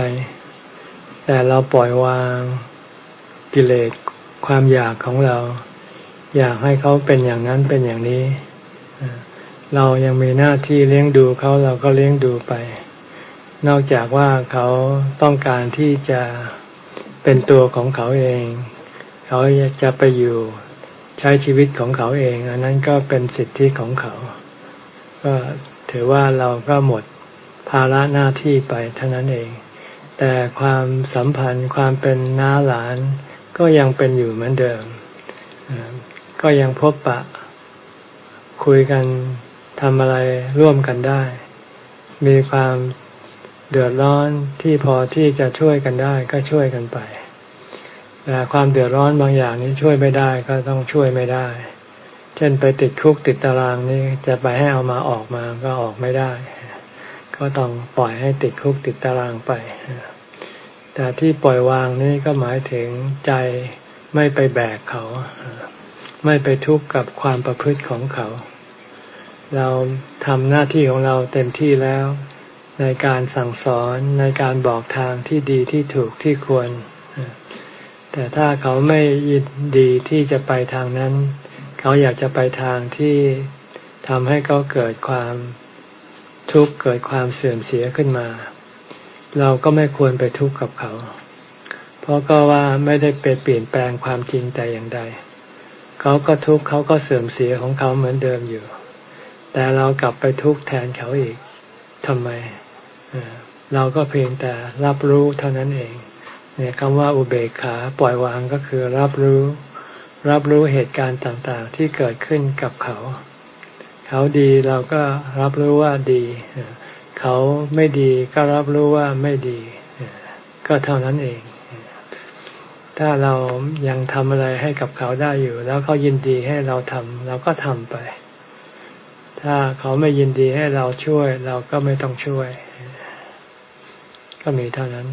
แต่เราปล่อยวางกิเลสความอยากของเรา อยากให้เขาเป็นอย่างนั้นเป็นอย่างนี้ เรายังมีหน้าที่เลี้ยงดูเขาเราก็เลี้ยงดูไป นอกจากว่าเขาต้องการที่จะเป็นตัวของเขาเอง เขาจะไปอยู่ใช้ชีวิตของเขาเอง อันนั้นก็เป็นสิทธิของเขา ก็ถือว่าเราก็หมดภาระหน้าที่ไปเท่านั้นเอง แต่ความสัมพันธ์ความเป็นน้าหลานก็ยังเป็นอยู่เหมือนเดิม ก็ยังพบปะ คุยกันทำอะไรร่วมกันได้ มีความเดือดร้อนที่พอที่จะช่วยกันได้ก็ช่วยกันไป แต่ความเดือดร้อนบางอย่างนี้ช่วยไม่ได้ก็ต้องช่วยไม่ได้ เช่นไปติดคุกติดตารางนี่จะไปให้เอามาออกมาก็ออกไม่ได้ ก็ต้องปล่อยให้ติดคุกติดตารางไป แต่ที่ปล่อยวางนี่ก็หมายถึงใจไม่ไปแบกเขา ไม่ไปทุกข์กับความประพฤติของเขา เราทำหน้าที่ของเราเต็มที่แล้ว ในการสั่งสอนในการบอกทางที่ดีที่ถูกที่ควร แต่ถ้าเขาไม่ยินดีที่จะไปทางนั้น เขาอยากจะไปทางที่ทำให้เขาเกิดความทุกข์เกิดความเสื่อมเสียขึ้นมา เราก็ไม่ควรไปทุกข์กับเขา เพราะก็ว่าไม่ได้ไปเปลี่ยนแปลงความจริงแต่อย่างใด เขาก็ทุกข์เขาก็เสื่อมเสียของเขาเหมือนเดิมอยู่ แต่เรากลับไปทุกข์แทนเขาอีกทำไม เราก็เพียงแต่รับรู้เท่านั้นเอง เนี่ยคำว่าอุเบกขาปล่อยวางก็คือรับรู้ รับรู้เหตุการณ์ต่างๆ ที่เกิดขึ้นกับเขา เขาดีเราก็รับรู้ว่าดีเขาไม่ดีก็รับรู้ว่าไม่ดี ก็เท่านั้นเอง ถ้าเรายังทำอะไรให้กับเขาได้อยู่ แล้วเขายินดีให้เราทำเราก็ทำไป ถ้าเขาไม่ยินดีให้เราช่วย เราก็ไม่ต้องช่วย ก็มีเท่านั้น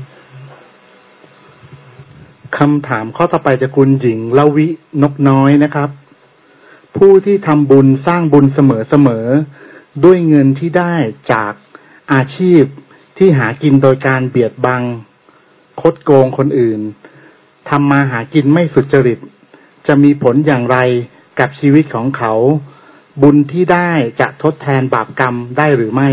คำถามข้อต่อไปจากคุณหญิงลวินกน้อยนะครับ ผู้ที่ทำบุญสร้างบุญเสมอๆด้วยเงินที่ได้จาก อาชีพที่หากินโดยการเบียดบัง คดโกงคนอื่นทำมาหากินไม่สุจริต จะมีผลอย่างไรกับชีวิตของเขา บุญที่ได้จะทดแทนบาปกรรมได้หรือไม่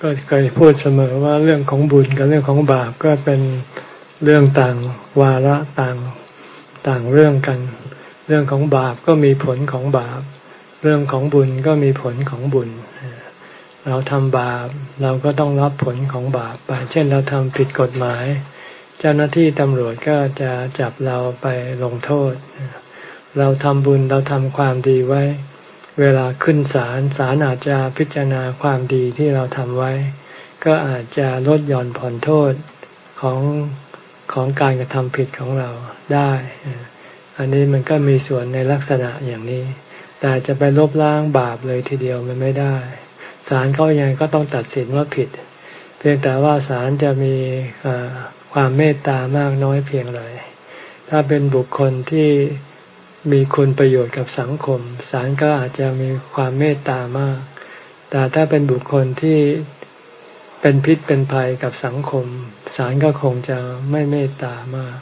ก็เคยพูดเสมอว่าเรื่องของบุญกับเรื่องของบาปก็เป็นเรื่องต่างวาระต่างต่างเรื่องกัน เรื่องของบาปก็มีผลของบาป เรื่องของบุญก็มีผลของบุญ เราทำบาปเราก็ต้องรับผลของบาปไป เช่นเราทำผิดกฎหมาย เจ้าหน้าที่ตำรวจก็จะจับเราไปลงโทษ เราทำบุญเราทำความดีไว้ เวลาขึ้นศาลศาลอาจจะพิจารณาความดีที่เราทำไว้ ก็อาจจะลดหย่อนผ่อนโทษของของการกระทำผิดของเราได้ อันนี้มันก็มีส่วนในลักษณะอย่างนี้ แต่จะไปลบล้างบาปเลยทีเดียวมันไม่ได้ศาลเขายังก็ต้องตัดสินว่าผิด เพียงแต่ว่าศาลจะมีความเมตตามากน้อยเพียงไรถ้าเป็นบุคคลที่มีคุณประโยชน์กับสังคมศาลก็อาจจะมีความเมตตามาก แต่ถ้าเป็นบุคคลที่เป็นพิษเป็นภัยกับสังคมศาลก็คงจะไม่เมตตามาก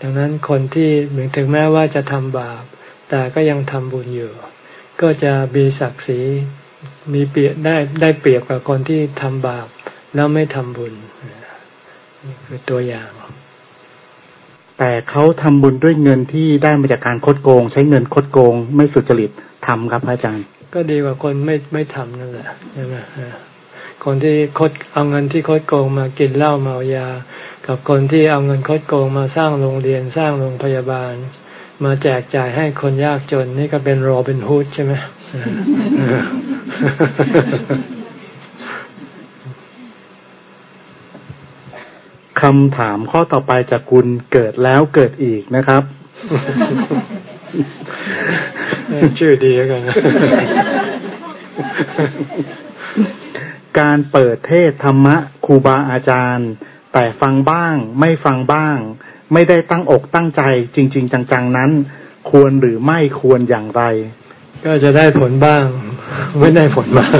ดังนั้นคนที่เหมือนถึงแม้ว่าจะทำบาป แต่ก็ยังทำบุญอยู่ ก็จะมีศักดิ์ศรีมีเปรียบได้ได้เปรียบกับคนที่ทำบาปแล้วไม่ทำบุญนี่คือตัวอย่าง แต่เขาทำบุญด้วยเงินที่ได้มาจากการคดโกง ใช้เงินคดโกง ไม่สุจริตทำครับอาจารย์ ก็ดีกว่าคนไม่ไม่ทำนั่นแหละใช่ไหมคนที่คดเอาเงินที่คดโกงมากินเหล้าเมายา กับคนที่เอาเงินคดโกงมาสร้างโรงเรียนสร้างโรงพยาบาล มาแจกจ่ายให้คนยากจนนี่ก็เป็นโรเป็นฮูดใช่ไหมคำถามข้อต่อไปจากคุณเกิดแล้วเกิดอีกนะครับ ชื่อดีกัน การเปิดเทศธรรมะครูบาอาจารย์ แต่ฟังบ้าง ไม่ฟังบ้าง ไม่ได้ตั้งอกตั้งใจจริง ๆ จัง ๆ นั้น ควรหรือไม่ควรอย่างไร ก็จะได้ผลบ้าง ไม่ได้ผลบ้าง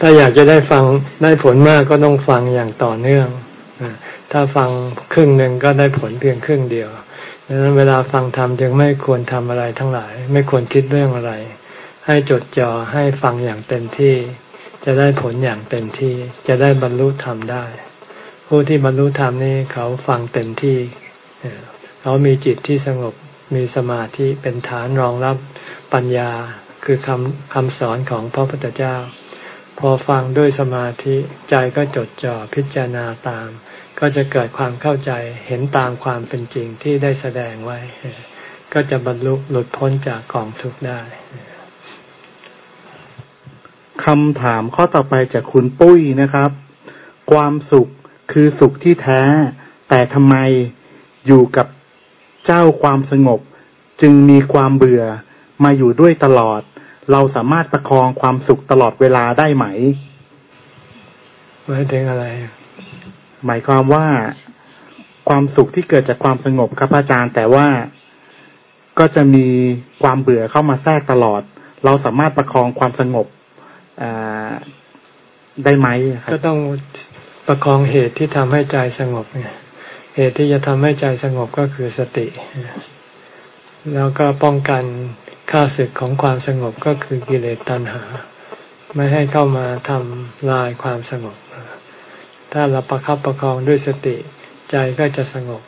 ถ้าอยากจะได้ฟังได้ผลมากก็ต้องฟังอย่างต่อเนื่องถ้าฟังครึ่งหนึ่งก็ได้ผลเพียงครึ่งเดียวดังนั้นเวลาฟังธรรมจึงไม่ควรทำอะไรทั้งหลาย ไม่ควรคิดเรื่องอะไร ให้จดจ่อให้ฟังอย่างเต็มที่ จะได้ผลอย่างเต็มที่ จะได้บรรลุธรรมได้ ผู้ที่บรรลุธรรมนี่เขาฟังเต็มที่เขามีจิตที่สงบมีสมาธิเป็นฐานรองรับปัญญาคือคำคำสอนของพระพุทธเจ้า พอฟังด้วยสมาธิใจก็จดจ่อพิจารณาตาม ก็จะเกิดความเข้าใจเห็นตามความเป็นจริงที่ได้แสดงไว้ ก็จะบรรลุหลุดพ้นจากกองทุกข์ได้คำถามข้อต่อไปจากคุณปุ้ยนะครับ ความสุข คือสุขที่แท้ แต่ทำไมอยู่กับเจ้าความสงบ จึงมีความเบื่อมาอยู่ด้วยตลอด เราสามารถประคองความสุขตลอดเวลาได้ไหมหมายถึงอะไร หมายความว่าความสุขที่เกิดจากความสงบครับอาจารย์แต่ว่าก็จะมีความเบื่อเข้ามาแทรกตลอด เราสามารถประคองความสงบได้ไหมก็ต้อง ประคองเหตุที่ทำให้ใจสงบไงเหตุที่จะทำให้ใจสงบก็คือสติ แล้วก็ป้องกันข้าศึกของความสงบก็คือกิเลสตัณหา ไม่ให้เข้ามาทำลายความสงบ ถ้าเราประคับประคองด้วยสติ ใจก็จะสงบ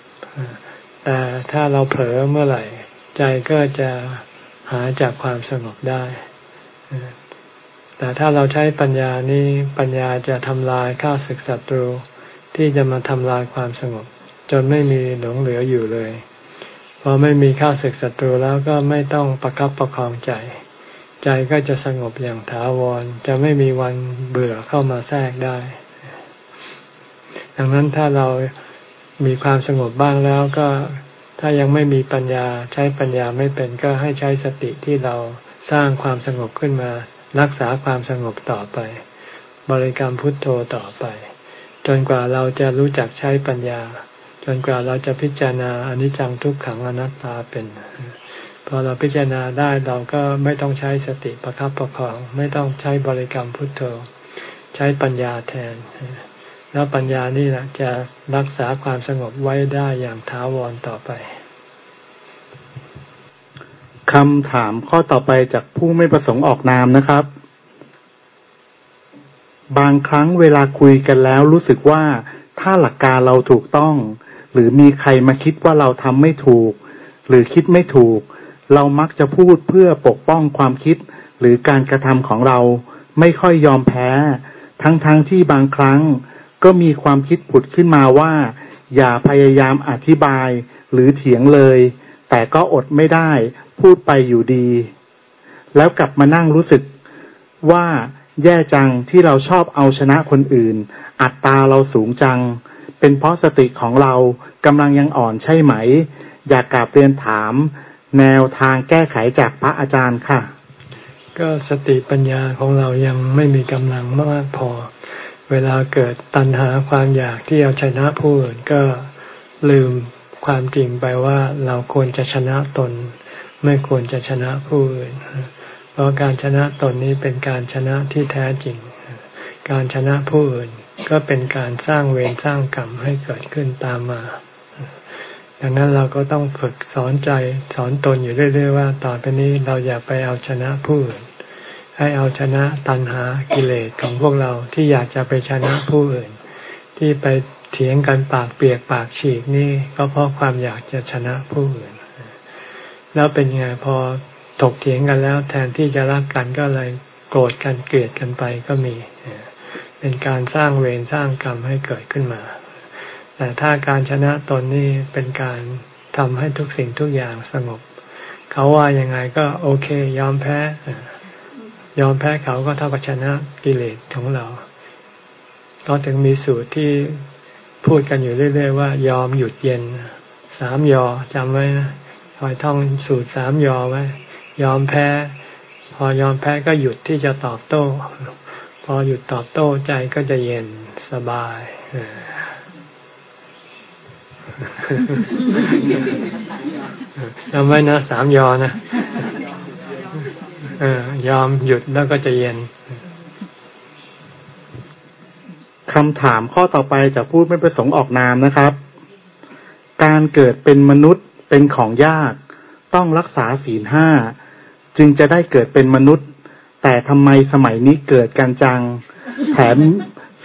แต่ถ้าเราเผลอเมื่อไหร่ ใจก็จะหาจากความสงบได้ แต่ถ้าเราใช้ปัญญานี้ปัญญาจะทำลายข้าศึกศัตรูที่จะมาทำลายความสงบ จนไม่มีหลงเหลืออยู่เลยพอไม่มีข้าศึกศัตรูแล้วก็ไม่ต้องประคับประคองใจ ใจก็จะสงบอย่างถาวร จะไม่มีวันเบื่อเข้ามาแทรกได้ ดังนั้นถ้าเรามีความสงบบ้างแล้วก็ถ้ายังไม่มีปัญญาใช้ปัญญาไม่เป็นก็ให้ใช้สติที่เราสร้างความสงบขึ้นมา รักษาความสงบต่อไป บริกรรมพุทโธต่อไป จนกว่าเราจะรู้จักใช้ปัญญา จนกว่าเราจะพิจารณาอนิจจังทุกขังอนัตตาเป็นพอเราพิจารณาได้เราก็ไม่ต้องใช้สติประครับประคอง ไม่ต้องใช้บริกรรมพุทโธ ใช้ปัญญาแทน แล้วปัญญานี่แหละจะรักษาความสงบไว้ได้อย่างท้าวรต่อไป คำถามข้อต่อไปจากผู้ไม่ประสงค์ออกนามนะครับ บางครั้งเวลาคุยกันแล้วรู้สึกว่าถ้าหลักการเราถูกต้อง หรือมีใครมาคิดว่าเราทำไม่ถูก หรือคิดไม่ถูก เรามักจะพูดเพื่อปกป้องความคิด หรือการกระทำของเราไม่ค่อยยอมแพ้ ทั้งๆทที่บางครั้ง ก็มีความคิดผุดขึ้นมาว่า อย่าพยายามอธิบายหรือเถียงเลย แต่ก็อดไม่ได้พูดไปอยู่ดี แล้วกลับมานั่งรู้สึกว่าแย่จังที่เราชอบเอาชนะคนอื่น อัตตาเราสูงจัง เป็นเพราะสติของเรากำลังยังอ่อนใช่ไหม อยากกลับเรียนถาม แนวทางแก้ไขจากพระอาจารย์ค่ะ ก็สติปัญญาของเรายังไม่มีกำลังมากพอ เวลาเกิดตัณหาความอยากที่เอาชนะผู้อื่นก็ลืม ความจริงไปว่าเราควรจะชนะตน ไม่ควรจะชนะผู้อื่น เพราะการชนะตนนี้เป็นการชนะที่แท้จริง การชนะผู้อื่นก็เป็นการสร้างเวรสร้างกรรมให้เกิดขึ้นตามมาดังนั้นเราก็ต้องฝึกสอนใจสอนตนอยู่เรื่อยๆว่าต่อไปนี้เราอย่าไปเอาชนะผู้อื่น ให้เอาชนะตัณหากิเลสของพวกเราที่อยากจะไปชนะผู้อื่น ที่ไป เถียงกันปากเปียกปากฉีกนี่ก็เพราะความอยากจะชนะผู้อื่น แล้วเป็นไงพอถกเถียงกันแล้ว แทนที่จะรักกันก็เลยโกรธกันเกลียดกันไปก็มี เป็นการสร้างเวรสร้างกรรมให้เกิดขึ้นมา แต่ถ้าการชนะตนนี่เป็นการทำให้ทุกสิ่งทุกอย่างสงบ เขาว่ายังไงก็โอเค ยอมแพ้ยอมแพ้เขาก็เท่ากับชนะกิเลสของเรา ก็ถึงมีสูตรที่ พูดกันอยู่เรื่อย ๆ ว่ายอมหยุดเย็นสามยอจำไว้นะคอยท่องสูตรสามยอไว้ ยอมแพ้ พอยอมแพ้ก็หยุดที่จะตอบโต้ พอหยุดตอบโต้ใจก็จะเย็นสบายจำไว้นะสามยอนะยอมหยุดแล้วก็จะเย็น คำถามข้อต่อไปจากพูดไม่ประสงค์ออกนามนะครับ การเกิดเป็นมนุษย์เป็นของยาก ต้องรักษาศีลห้าจึงจะได้เกิดเป็นมนุษย์ แต่ทำไมสมัยนี้เกิดกันจัง แถม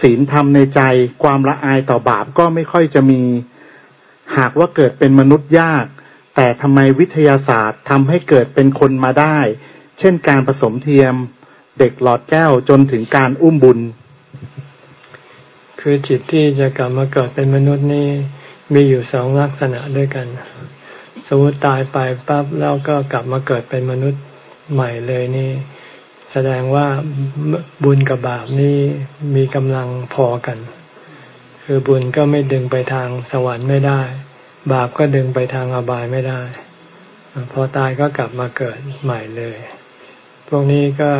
ศีลธรรมในใจความละอายต่อบาปก็ไม่ค่อยจะมี หากว่าเกิดเป็นมนุษย์ยาก แต่ทำไมวิทยาศาสตร์ทำให้เกิดเป็นคนมาได้ เช่นการผสมเทียม เด็กหลอดแก้วจนถึงการอุ้มบุญ คือจิตที่จะกลับมาเกิดเป็นมนุษย์นี่มีอยู่สองลักษณะด้วยกัน สมมติตายไปปั๊บแล้วก็กลับมาเกิดเป็นมนุษย์ใหม่เลยนี่ แสดงว่าบุญกับบาปนี่มีกำลังพอกัน คือบุญก็ไม่ดึงไปทางสวรรค์ไม่ได้ บาปก็ดึงไปทางอบายไม่ได้ พอตายก็กลับมาเกิดใหม่เลย พวกนี้ก็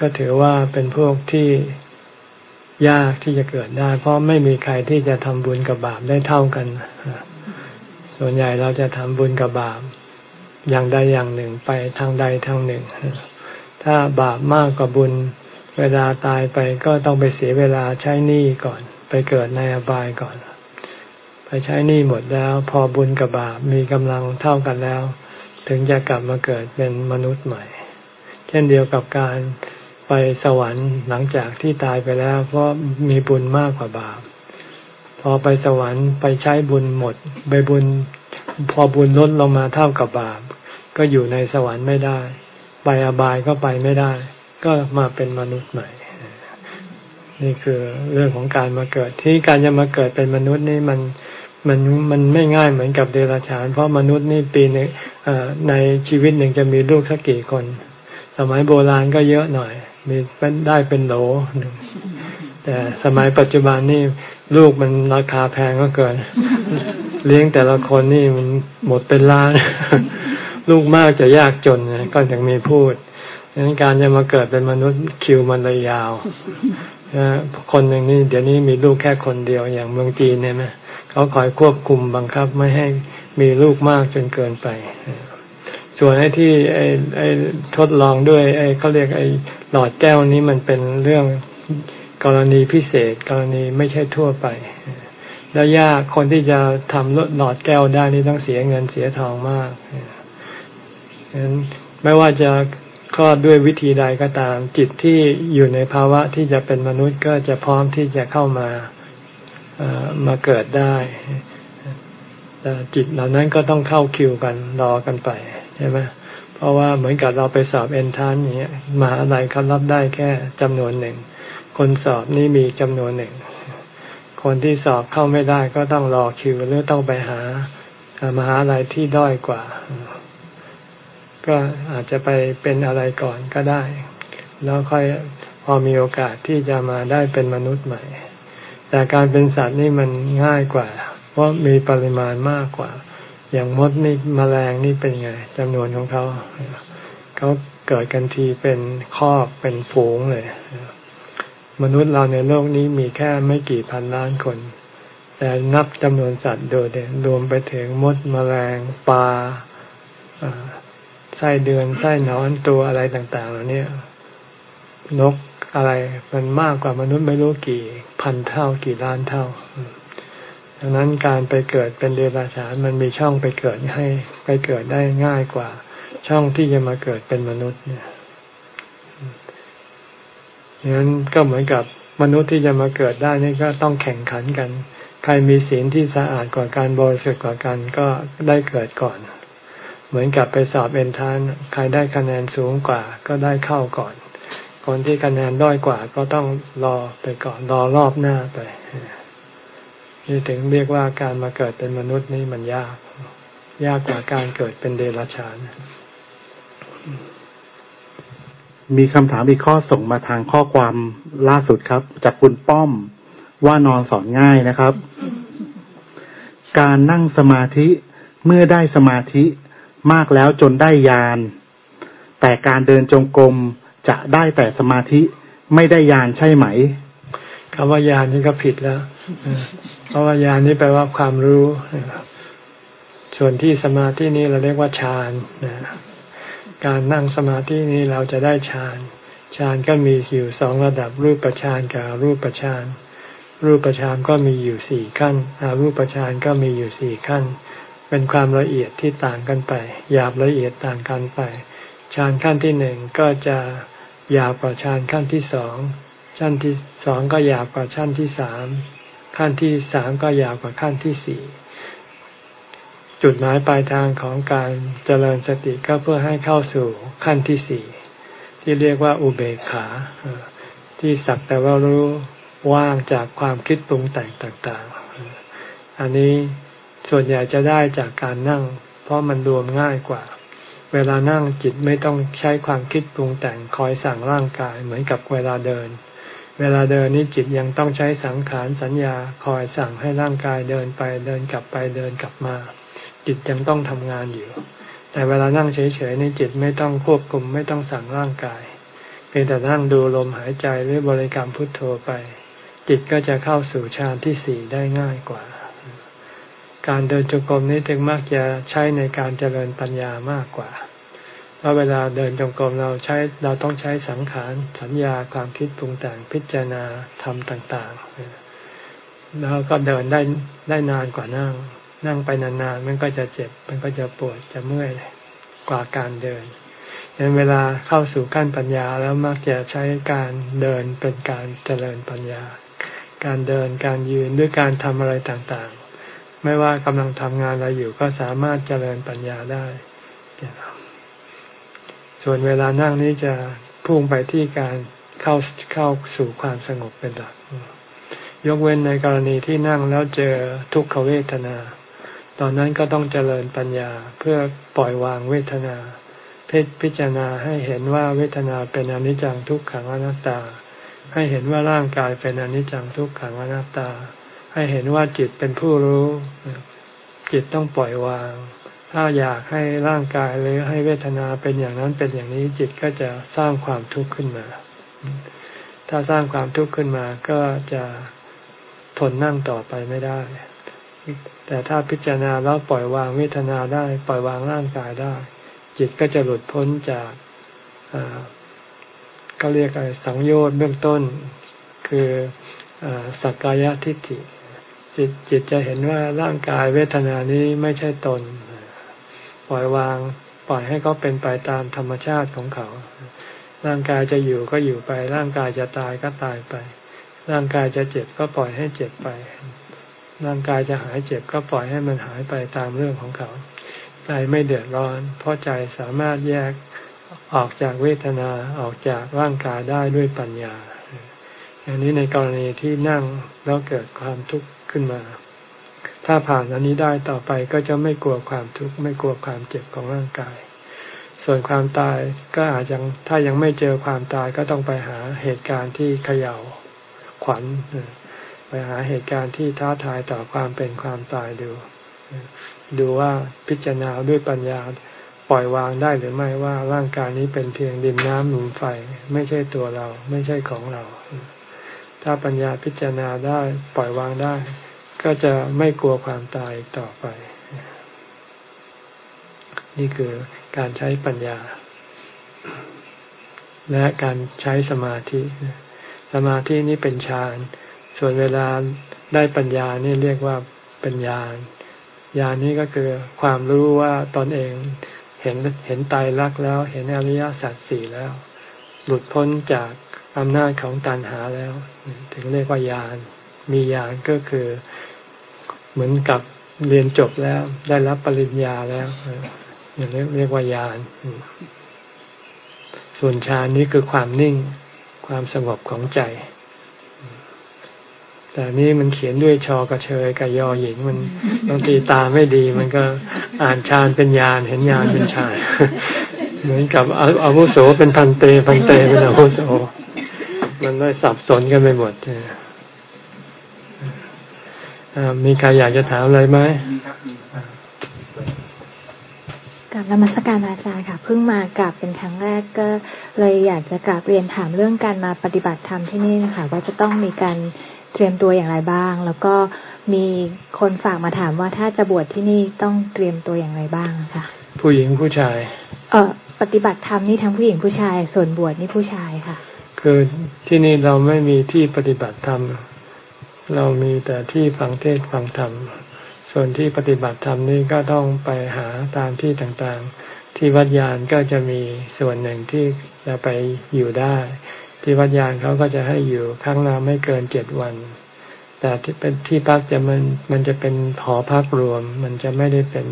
ก็ถือว่าเป็นพวกที่ ยากที่จะเกิดได้ เพราะไม่มีใครที่จะทำบุญกับบาปได้เท่ากัน ส่วนใหญ่เราจะทำบุญกับบาปอย่างใดอย่างหนึ่งไปทางใดทางหนึ่ง ถ้าบาปมากกว่าบุญ เวลาตายไปก็ต้องไปเสียเวลาใช้หนี้ก่อน ไปเกิดในอบายก่อน ไปใช้หนี้หมดแล้ว พอบุญกับบาปมีกำลังเท่ากันแล้ว ถึงจะกลับมาเกิดเป็นมนุษย์ใหม่ เช่นเดียวกับการ ไปสวรรค์หลังจากที่ตายไปแล้ว เพราะมีบุญมากกว่าบาป พอไปสวรรค์ไปใช้บุญหมด ไปบุญ พอบุญลดลงมาเท่ากับบาป ก็อยู่ในสวรรค์ไม่ได้ ไปอบายก็ไปไม่ได้ ก็มาเป็นมนุษย์ใหม่ นี่คือเรื่องของการมาเกิด ที่การจะมาเกิดเป็นมนุษย์นี่มันมันมันไม่ง่ายเหมือนกับเดรัจฉาน เพราะมนุษย์นี่ปีหนึ่งในชีวิตหนึ่งจะมีลูกสักกี่คน สมัยโบราณก็เยอะหน่อย มีเป็นได้เป็นโหลหนึ่งแต่สมัยปัจจุบันนี่ลูกมันราคาแพงก็เกิน เลี้ยงแต่ละคนนี่มันหมดเป็นล้าน ลูกมากจะยากจนนะก็ถึงมีพูดดังนั้นการจะมาเกิดเป็นมนุษย์คิวมันเลยยาวนะคนหนึ่งนี่เดี๋ยวนี้มีลูกแค่คนเดียวอย่างเมืองจีนเนี่ยไหมเขาคอยควบคุมบังคับไม่ให้มีลูกมากจนเกินไป ส่วนไอ้ที่ไอ้ไอ้ทดลองด้วยไอ้เขาเรียกไอ้ หลอดแก้วนี้มันเป็นเรื่องกรณีพิเศษ กรณีไม่ใช่ทั่วไป แล้วยากคนที่จะทำหลอดแก้วได้นี่ต้องเสียเงินเสียทองมากฉะนั้นไม่ว่าจะคลอดด้วยวิธีใดก็ตาม จิตที่อยู่ในภาวะที่จะเป็นมนุษย์ก็จะพร้อมที่จะเข้ามามาเกิดได้แต่จิตเหล่านั้นก็ต้องเข้าคิวกันรอกันไปใช่ไหม ราะว่าเหมือนกับเราไปสอบเอนทานอย่างเงี้ยมาอะไรเขารับได้แค่จำนวนหนึ่ง คนสอบนี่มีจำนวนหนึ่ง คนที่สอบเข้าไม่ได้ก็ต้องรอคิวหรือต้องไปหามหาอะไรที่ด้อยกว่า ก็อาจจะไปเป็นอะไรก่อนก็ได้ แล้วค่อยพอมีโอกาสที่จะมาได้เป็นมนุษย์ใหม่ แต่การเป็นสัตว์นี่มันง่ายกว่า เพราะมีปริมาณมากกว่า อย่างมดนี่มแมลงนี่เป็นไงจำนวนของเขาเขาเกิดกันทีเป็นครอบเป็นฝูงเลย มนุษย์เราในโลกนี้มีแค่ไม่กี่พันล้านคน แต่นับจำนวนสัตว์โดยเด่นรวมไปถึงมดมแมลงปลาไส้เดือนไส้นอนตัวอะไรต่าง ๆ เหล่านี้นกอะไรมันมากกว่ามนุษย์ไม่รู้กี่ พันเท่ากี่ล้านเท่า ดังนั้นการไปเกิดเป็นเดรัจฉานมันมีช่องไปเกิดให้ไปเกิดได้ง่ายกว่า ช่องที่จะมาเกิดเป็นมนุษย์เนี่ยอย่างนั้นก็เหมือนกับมนุษย์ที่จะมาเกิดได้นี่ก็ต้องแข่งขันกัน ใครมีศีลที่สะอาดกว่าการบริสุทธิ์กว่ากันก็ได้เกิดก่อน เหมือนกับไปสอบเอนทาน ใครได้คะแนนสูงกว่าก็ได้เข้าก่อน คนที่คะแนนด้อยกว่าก็ต้องรอไปก่อนรอรอบหน้าไป นี่ถึงเรียกว่าการมาเกิดเป็นมนุษย์นี่มันยาก ยากกว่าการเกิดเป็นเดรัจฉาน มีคำถามอีกข้อส่งมาทางข้อความล่าสุดครับ จากคุณป้อมว่านอนสอนง่ายนะครับ การนั่งสมาธิเมื่อได้สมาธิมากแล้วจนได้ยาน แต่การเดินจงกรมจะได้แต่สมาธิไม่ได้ยานใช่ไหม คำว่ายานนี่ก็ผิดแล้ว เพราะว่ายานนี่แปลว่าความรู้ส่วนที่สมาธินี้เราเรียกว่าฌานการนั่งสมาธินี้เราจะได้ฌานฌานก็มีอยู่สองระดับรูปฌานกับรูปฌานรูปฌานก็มีอยู่สี่ขั้นอารูปฌานก็มีอยู่สี่ขั้น เป็นความละเอียดที่ต่างกันไปหยาบละเอียดต่างกันไปฌานขั้นที่หนึ่งก็จะหยาวกว่าชั้นขั้นที่สอง ชั้นที่สองก็ยาวกว่าชั้นที่สามขั้นที่สามก็ยาวกว่าขั้นที่สี่จุดหมายปลายทางของการเจริญสติก็เพื่อให้เข้าสู่ขั้นที่สี่ที่เรียกว่าอุเบกขา ที่สักแต่ว่ารู้ว่างจากความคิดปรุงแต่งต่างๆ อันนี้ส่วนใหญ่จะได้จากการนั่ง เพราะมันรวมง่ายกว่า เวลานั่งจิตไม่ต้องใช้ความคิดปรุงแต่งคอยสั่งร่างกายเหมือนกับเวลาเดิน เวลาเดินนี่จิตยังต้องใช้สังขารสัญญาคอยสั่งให้ร่างกายเดินไปเดินกลับไปเดินกลับมา จิตยังต้องทำงานอยู่ แต่เวลานั่งเฉยๆนี่จิตไม่ต้องควบคุมไม่ต้องสั่งร่างกายเพียงแต่นั่งดูลมหายใจหรือบริกรรมพุทโธไป จิตก็จะเข้าสู่ฌานที่สี่ได้ง่ายกว่า การเดินจงกรมนี้ถึงมักจะใช้ในการเจริญปัญญามากกว่า เพราะเวลาเดินจงกรมเราใช้เราต้องใช้สังขารสัญญาความคิดปรุงแต่งพิจารณาทำต่างๆ แล้วก็เดินได้ได้นานกว่านั่ง นั่งไปนานๆมันก็จะเจ็บ มันก็จะปวดจะเมื่อยกว่าการเดินดังนั้นเวลาเข้าสู่ขั้นปัญญาแล้วมักจะใช้การเดินเป็นการเจริญปัญญา การเดินการยืนด้วยการทำอะไรต่างๆ ไม่ว่ากำลังทำงานอะไรอยู่ก็สามารถเจริญปัญญาได้ ส่วนเวลานั่งนี้จะพุ่งไปที่การเข้าเข้าสู่ความสงบเป็นหลัก ยกเว้นในกรณีที่นั่งแล้วเจอทุกขเวทนา ตอนนั้นก็ต้องเจริญปัญญาเพื่อปล่อยวางเวทนาพิจารณาให้เห็นว่าเวทนาเป็นอนิจจังทุกขังอนัตตา ให้เห็นว่าร่างกายเป็นอนิจจังทุกขังอนัตตา ให้เห็นว่าจิตเป็นผู้รู้ จิตต้องปล่อยวาง ถ้าอยากให้ร่างกายหรือให้เวทนาเป็นอย่างนั้นเป็นอย่างนี้จิตก็จะสร้างความทุกข์ขึ้นมา ถ้าสร้างความทุกข์ขึ้นมาก็จะทนนั่งต่อไปไม่ได้ แต่ถ้าพิจารณาแล้วปล่อยวางเวทนาได้ ปล่อยวางร่างกายได้ จิตก็จะหลุดพ้นจากก็เรียกอะไรสังโยชน์เบื้องต้น คือสักกายทิฏฐิจิตจิตจะเห็นว่าร่างกายเวทนานี้ไม่ใช่ตน ล่อยวาง ปล่อยให้เขาเป็นไปตามธรรมชาติของเขา ร่างกายจะอยู่ก็อยู่ไป ร่างกายจะตายก็ตายไป ร่างกายจะเจ็บก็ปล่อยให้เจ็บไป ร่างกายจะหายเจ็บก็ปล่อยให้มันหายไปตามเรื่องของเขา ใจไม่เดือดร้อน เพราะใจสามารถแยกออกจากเวทนาออกจากร่างกายได้ด้วยปัญญา อย่างนี้ในกรณีที่นั่งแล้วเกิดความทุกข์ขึ้นมา ถ้าผ่านอันนี้ได้ต่อไปก็จะไม่กลัวความทุกข์ไม่กลัวความเจ็บของร่างกาย ส่วนความตายก็อาจจะถ้ายังไม่เจอความตายก็ต้องไปหาเหตุการณ์ที่เขย่าขวัญไปหาเหตุการณ์ที่ท้าทายต่อความเป็นความตายดู ดูว่าพิจารณาด้วยปัญญาปล่อยวางได้หรือไม่ว่าร่างกายนี้เป็นเพียงดินน้ำลมไฟ ไม่ใช่ตัวเรา ไม่ใช่ของเรา ถ้าปัญญาพิจารณาได้ปล่อยวางได้ ก็จะไม่กลัวความตายต่อไป นี่คือการใช้ปัญญา และการใช้สมาธิ สมาธินี้เป็นฌาน ส่วนเวลาได้ปัญญานี่เรียกว่าเป็นญาณญาณนี้ก็คือความรู้ว่าตนเองเห็นเห็นตายรักแล้ว เห็นอริยสัจสี่แล้ว หลุดพ้นจากอำนาจของตัณหาแล้ว ถึงเรียกว่าญาณมีญาณก็คือ เหมือนกับเรียนจบแล้ว ได้รับปริญญาแล้วอย่างเรียกเรียกว่าญาณส่วนฌานนี้คือความนิ่งความสงบของใจ แต่นี่มันเขียนด้วยชอกระเชยกับยอหญิงมันบางทีตาไม่ดี มันก็อ่านฌานเป็นญาณเห็นญาณเป็นฌานเหมือนกับอาวุโสเป็นพันเต พันเตเป็นอาวุโสมันเลยสับสนกันไปหมด มีใครอยากจะถามอะไรไหมกับนมัสการอาจารย์ค่ะเพิ่งมากราบเป็นครั้งแรกก็เลยอยากจะกราบเรียนถามเรื่องการมาปฏิบัติธรรมที่นี่นะคะว่าจะต้องมีการเตรียมตัวอย่างไรบ้าง แล้วก็มีคนฝากมาถามว่าถ้าจะบวชที่นี่ต้องเตรียมตัวอย่างไรบ้างค่ะ ผู้หญิงผู้ชาย เออปฏิบัติธรรมนี่ทั้งผู้หญิงผู้ชาย ส่วนบวชนี่ผู้ชายค่ะ คือที่นี่เราไม่มีที่ปฏิบัติธรรม เรามีแต่ที่ฟังเทศฟังธรรม ส่วนที่ปฏิบัติธรรมนี่ก็ต้องไปหาตามที่ต่างๆ ที่วัดยานก็จะมีส่วนหนึ่งที่จะไปอยู่ได้ ที่วัดยานเขาก็จะให้อยู่ครั้งละไม่เกินเจ็ดวัน แต่ที่เป็นที่พักจะมันมันจะเป็นหอพักรวม มันจะไม่ได้เป็น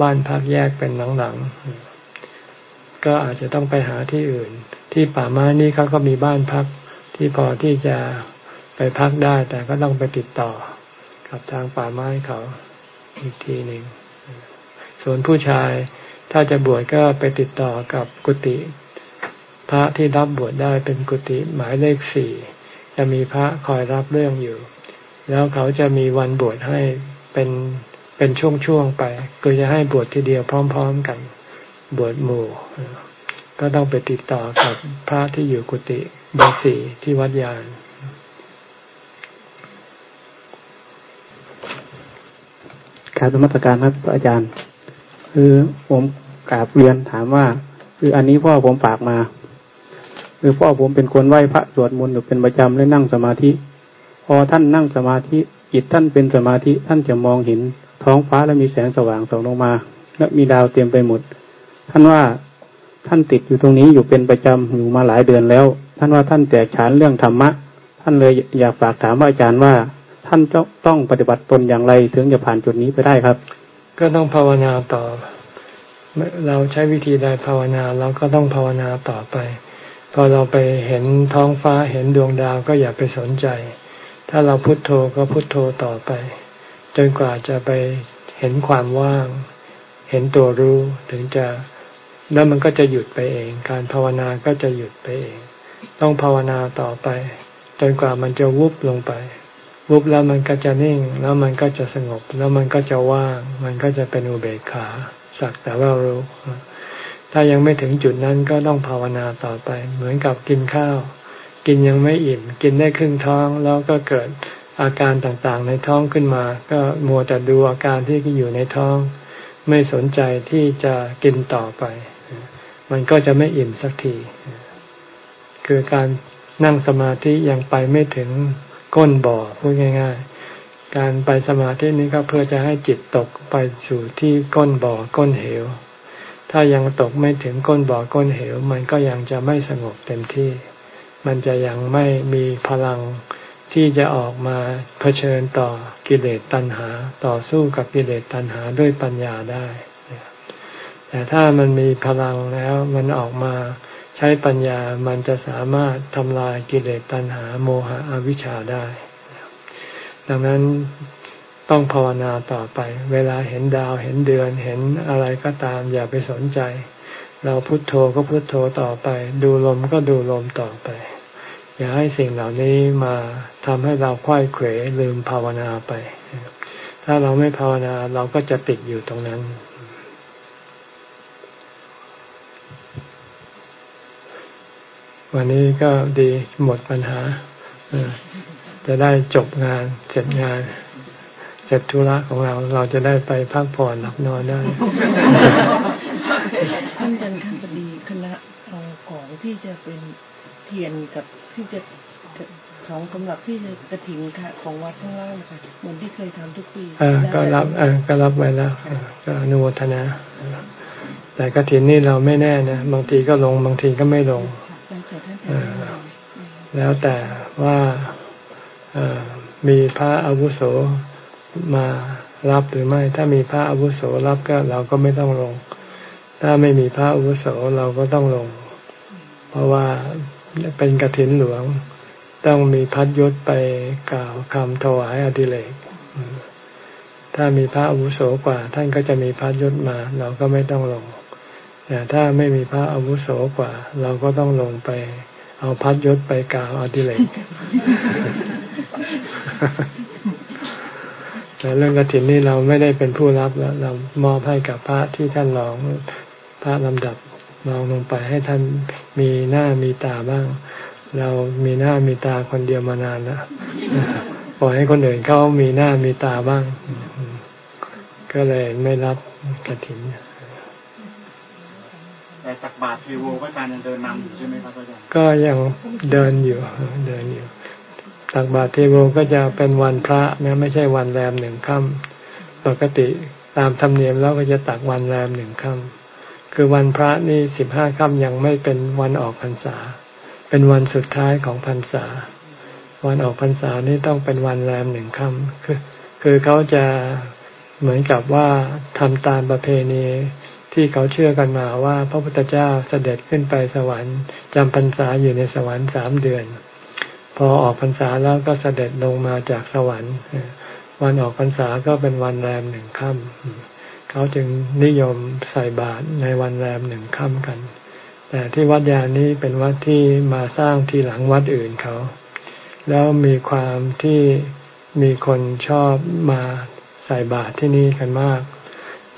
บ้านพักแยกเป็นหลังๆ ก็อาจจะต้องไปหาที่อื่น ที่ป่าไม้นี่เขาก็มีบ้านพักที่พอที่จะ ไปพักได้แต่ก็ต้องไปติดต่อ กับทางป่าไม้เขาอีกทีหนึ่ง ส่วนผู้ชายถ้าจะบวชก็ไปติดต่อกับกุฏิพระที่รับบวชได้เป็นกุฏิหมายเลขสี่จะมีพระคอยรับเรื่องอยู่ แล้วเขาจะมีวันบวชให้เป็นเป็นช่วงๆไปก็จะให้บวชทีเดียวพร้อม ๆ กัน บวชหมู่ ก็ต้องไปติดต่อกับพระที่อยู่กุฏิเบอร์สี่ที่วัดยาน การสมัตการครับอาจารย์ คือผมกราบเรียนถามว่า คืออันนี้พ่อผมฝากมา คือพ่อผมเป็นคนไหว้พระสวดมนต์อยู่เป็นประจำและนั่งสมาธิ พอท่านนั่งสมาธิจิตท่านเป็นสมาธิท่านจะมองเห็นท้องฟ้าและมีแสงสว่างส่องลงมา และมีดาวเต็มไปหมด ท่านว่าท่านติดอยู่ตรงนี้อยู่เป็นประจำอยู่มาหลายเดือนแล้ว ท่านว่าท่านแตกฉานเรื่องธรรมะ ท่านเลยอยากฝากถามอาจารย์ว่า ท่านจะต้องปฏิบัติตนอย่างไร ถึงจะผ่านจุดนี้ไปได้ครับ ก็ต้องภาวนาต่อ เราใช้วิธีใดภาวนาเราก็ต้องภาวนาต่อไป พอเราไปเห็นท้องฟ้าเห็นดวงดาวก็อย่าไปสนใจ ถ้าเราพุโทโธก็พุโทโธต่อไป จนกว่าจะไปเห็นความว่าง เห็นตัวรู้ถึงจะแล้วมันก็จะหยุดไปเอง การภาวนาก็จะหยุดไปเอง ต้องภาวนาต่อไป จนกว่ามันจะวุบลงไป วุบแล้วมันก็จะนิ่ง แล้วมันก็จะสงบ แล้วมันก็จะว่าง มันก็จะเป็นอุเบกขาสักแต่ว่ารู้ ถ้ายังไม่ถึงจุดนั้นก็ต้องภาวนาต่อไป เหมือนกับกินข้าว กินยังไม่อิ่ม กินได้ครึ่งท้อง แล้วก็เกิดอาการต่างๆ ในท้องขึ้นมา ก็มัวแต่ดูอาการที่อยู่ในท้อง ไม่สนใจที่จะกินต่อไป มันก็จะไม่อิ่มสักที คือการนั่งสมาธิยังไปไม่ถึง ก้นบ่อพูดง่าย ๆ การไปสมาธินี้ก็เพื่อจะให้จิตตกไปสู่ที่ก้นบ่อก้นเหว ถ้ายังตกไม่ถึงก้นบ่อก้นเหว มันก็ยังจะไม่สงบเต็มที่ มันจะยังไม่มีพลังที่จะออกมาเผชิญต่อกิเลสตัณหา ต่อสู้กับกิเลสตัณหาด้วยปัญญาได้ แต่ถ้ามันมีพลังแล้วมันออกมา ช้ปัญญามันจะสามารถทำลายกิเลสตัณหาโมหะอวิชชาได้ ดังนั้นต้องภาวนาต่อไป เวลาเห็นดาวเห็นเดือนเห็นอะไรก็ตาม อย่าไปสนใจ เราพุโทโธก็พุโทโธต่อไป ดูลมก็ดูลมต่อไป อย่าให้สิ่งเหล่านี้มาทำให้เราคว้ยเขวลืมภาวนาไป ถ้าเราไม่ภาวนาเราก็จะติดอยู่ตรงนั้น วันนี้ก็ดีหมดปัญหาจะได้จบงานเสร็จงาน เสร็จธุระของเราเราจะได้ไปพักผ่อนหลับนอนได้ท่านอาจารย์คดีคณะของที่จะเป็นเทียนกับที่จะของสำหรับที่จะกระถิ่นค่ะของวัดข้างล่างค่ะเหมือนที่เคยทำทุกปีก็รับก็รับไว้แล้วก็อนุโมทนา แต่กระถินนี่เราไม่แน่นะบางทีก็ลงบางทีก็ไม่ลง แล้วแต่ว่ามีพระอาวุโสมารับหรือไม่ ถ้ามีพระอาวุโสรับก็เราก็ไม่ต้องลง ถ้าไม่มีพระอาวุโสเราก็ต้องลง เพราะว่าเป็นกระถินหลวง ต้องมีพัดยศไปกล่าวคำถวายอดิเรกถ้ามีพระอาวุโสกว่า ท่านก็จะมีพัดยศมา เราก็ไม่ต้องลง แต่ถ้าไม่มีพระอาวุโสกว่า เราก็ต้องลงไป เอาพัดยศไปกล่าวอดิเรกแต่เรื่องกระถินนี่เราไม่ได้เป็นผู้รับแล้วเรามอบให้กับพระที่ท่านรองพระลำดับลองลงไปให้ท่านมีหน้ามีตาบ้าง เรามีหน้ามีตาคนเดียวมานานแล้วปล่อยให้คนอื่นเขามีหน้ามีตาบ้าง ก็เลยไม่รับกระถิน แต่ตักบาตรเทโวก็การยังเดินนำอยู่ใช่ไหมครับอาจารย์ก็ยังเดินอยู่เดินอยู่ตักบาตรเทโวก็จะเป็นวันพระนะไม่ใช่วันแรมหนึ่งค่ำปกติตามธรรมเนียมแล้วก็จะตักวันแรมหนึ่งค่ำคือวันพระนี่สิบห้าค่ำยังไม่เป็นวันออกพรรษา เป็นวันสุดท้ายของพรรษา วันออกพรรษานี่ต้องเป็นวันแรมหนึ่งค่ำคือคือเขาจะเหมือนกับว่าทำตามประเพณี ที่เขาเชื่อกันมาว่า พระพุทธเจ้าเสด็จขึ้นไปสวรรค์จำพรรษาอยู่ในสวรรค์สามเดือน พอออกพรรษาแล้วก็เสด็จลงมาจากสวรรค์วันออกพรรษาก็เป็นวันแรมหนึ่งค่ำเขาจึงนิยมใส่บาตรในวันแรมหนึ่งค่ำกัน แต่ที่วัดยานี้เป็นวัดที่มาสร้างทีหลังวัดอื่นเขา แล้วมีความที่มีคนชอบมาใส่บาตรที่นี่กันมาก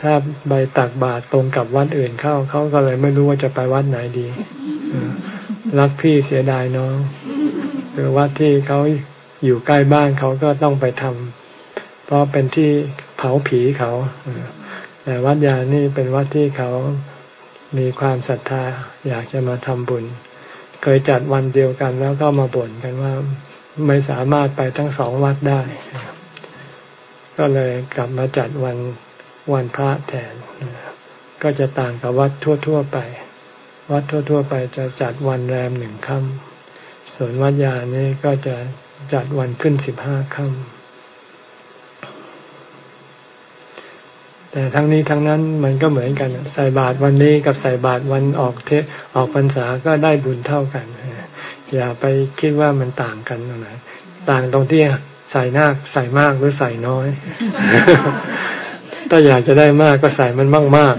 ถ้าใบตักบาตรตรงกับวัดอื่นเข้าเขาก็เลยไม่รู้ว่าจะไปวัดไหนดีรักพี่เสียดายน้องคือวัดที่เขาอยู่ใกล้บ้านเขาก็ต้องไปทำเพราะเป็นที่เผาผีเขาแต่วัดยานี่เป็นวัดที่เขามีความศรัทธา อยากจะมาทำบุญ เคยจัดวันเดียวกันแล้วก็มาบ่นกันว่าไม่สามารถไปทั้งสองวัดได้ ก็เลยกลับมาจัดวัน วันพระแทน ก็จะต่างกับวัดทั่ว ๆ ไป วัดทั่ว ๆ ไปจะจัดวันแรมหนึ่งค่ำส่วนวัดยานี่ก็จะจัดวันขึ้นสิบห้าค่ำแต่ทั้งนี้ทั้งนั้นมันก็เหมือนกันใส่บาตรวันนี้กับใส่บาตรวันออกเทออกพรรษาก็ได้บุญเท่ากันอย่าไปคิดว่ามันต่างกันตรงไหนต่างตรงที่ใส่นาใส่มากหรือใส่น้อย ถ้าอยากจะได้มากก็ใส่มันมากมาก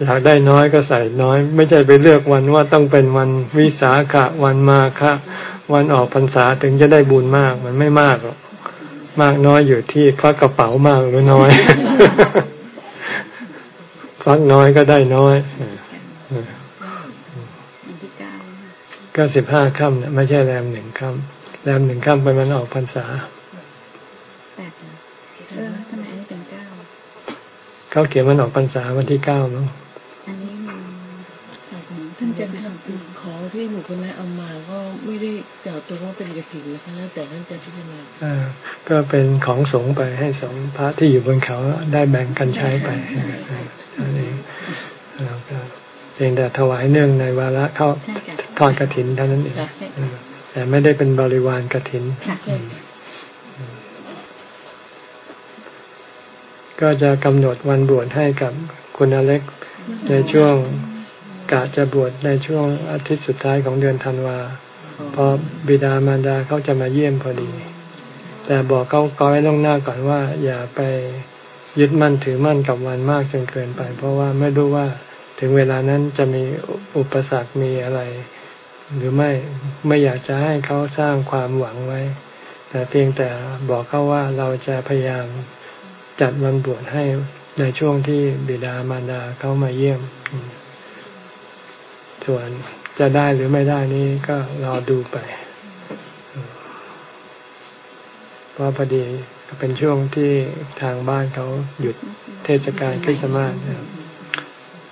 อยากได้น้อยก็ใส่น้อย ไม่ใช่ไปเลือกวันว่าต้องเป็นวันวิสาขะวันมาฆะวันออกพรรษาถึงจะได้บุญมาก มันไม่มากหรอกมากน้อยอยู่ที่ควักกระเป๋ามากหรือน้อยควักน้อยก็ได้น้อยก็สิบห้าค่ำเนี่ยไม่ใช่แรมหนึ่งค่ำแรมหนึ่งค่ำไปมันออกพรรษา เขาเขียนมันออกพรรษาวันที่เก้ามั้งท่านจะของที่หนูคนนั้นเอามาก็ไม่ได้กล่าวตัวว่าเป็นกระถิ่นนะคะแล้วแต่ท่านจะพิจารณาอ่าก็เป็นของสงไปให้สงพระที่อยู่บนเขาได้แบ่งกันใช้ไปนั่นเองแล้วก็เพียงแต่ถวายเนื่องในวาระเข้าทอดกระถินเท่านั้นเองแต่ไม่ได้เป็นบริวารกระถิน ก็จะกำหนดวันบวชให้กับคุณอเล็กในช่วงกะจะบวชในช่วงอาทิตย์สุดท้ายของเดือนธันวาพอบิดามารดาเขาจะมาเยี่ยมพอดี แต่บอกเขาก้อยล่วงหน้าก่อนว่า อย่าไปยึดมั่นถือมั่นกับวันมากจนเกินไป เพราะว่าไม่รู้ว่าถึงเวลานั้นจะมีอุปสรรคมีอะไร หรือไม่ไม่อยากจะให้เขาสร้างความหวังไว้ แต่เพียงแต่บอกเขาว่าเราจะพยายาม จัดวันบวชให้ในช่วงที่บิดามารดาเขามาเยี่ยม ส่วนจะได้หรือไม่ได้นี่ก็รอดูไปเพราะพอดีเป็นช่วงที่ทางบ้านเขาหยุดเทศกาลคริสต์มาส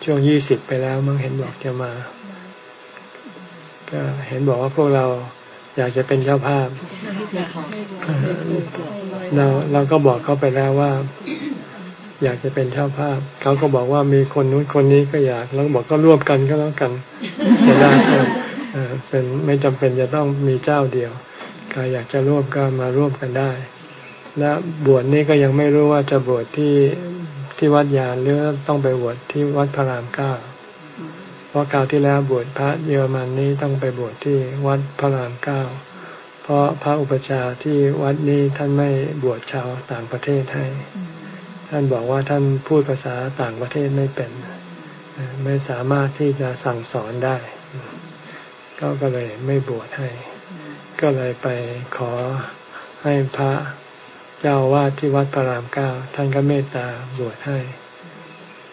ช่วงยี่สิบไปแล้วมึงเห็นบอกจะมา ก็เห็นบอกว่าพวกเราอยากจะเป็นเจ้าภาพ เราเราก็บอกเขาไปแล้วว่า อยากจะเป็นเจ้าภาพ เขาก็บอกว่ามีคนนู้นคนนี้ก็อยากแล้วบอกก็ร่วมกันก็แล้วกันจะได้เป็นไม่จำเป็นจะต้องมีเจ้าเดียวใครอยากจะร่วมก็มาร่วมกันได้ และบวชนี่ก็ยังไม่รู้ว่าจะบวชที่ที่วัดยานหรือต้องไปบวชที่วัดพระรามเก้าเพราะกาวที่แล้วบวชพระเยอรมันนี้ต้องไปบวชที่วัดพระรามเก้า เพราะพระอุปชาที่วัดนี้ท่านไม่บวชชาวต่างประเทศให้ ท่านบอกว่าท่านพูดภาษาต่างประเทศไม่เป็น ไม่สามารถที่จะสั่งสอนได้ ก็ก็เลยไม่บวชให้ ก็เลยไปขอให้พระเจ้าวาดที่วัดพระรามเก้าท่านก็เมตตาบวชให้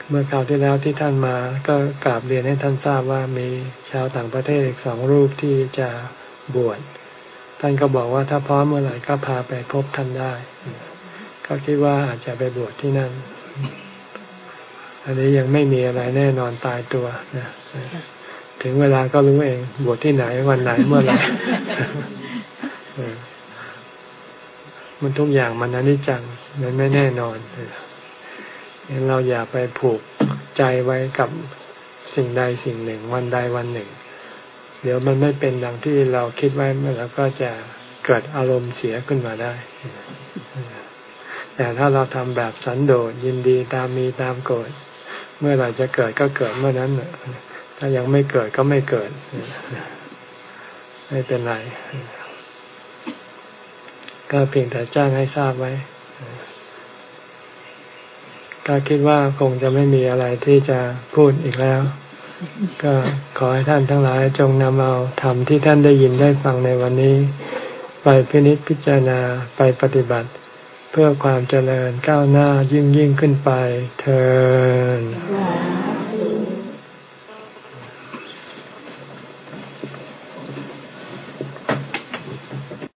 เมื่อคราวที่แล้วที่ท่านมาก็กราบเรียนให้ท่านทราบว่ามีชาวต่างประเทศอีกสองรูปที่จะบวช ท่านก็บอกว่าถ้าพร้อมเมื่อไหร่ก็พาไปพบท่านได้ ก็คิดว่าอาจจะไปบวชที่นั่น อันนี้ยังไม่มีอะไรแน่นอนตายตัวนะถึงเวลาก็รู้เองบวชที่ไหนวันไหนเมื่อไหร่มันทุกอย่างมันอนิจจังมันไม่แน่นอนงั้นเราอย่าไปผูกใจไว้กับสิ่งใดสิ่งหนึ่ง วันใดวันหนึ่ง เดี๋ยวมันไม่เป็นดังที่เราคิดไว้แล้วก็จะเกิดอารมณ์เสียขึ้นมาได้ แต่ถ้าเราทำแบบสันโดษยินดีตามมีตามเกิด เมื่อไหร่จะเกิดก็เกิดเมื่อนั้นถ้ายังไม่เกิดก็ไม่เกิด ไม่เป็นไร ก็เพียงแต่แจ้งให้ทราบไว้ก็คิดว่าคงจะไม่มีอะไรที่จะพูดอีกแล้ว ก็ขอให้ท่านทั้งหลายจงนำเอาธรรมที่ท่านได้ยินได้ฟังในวันนี้ ไปพินิจพิจารณาไปปฏิบัติ เพื่อความเจริญก้าวหน้ายิ่งยิ่งขึ้นไปเธอ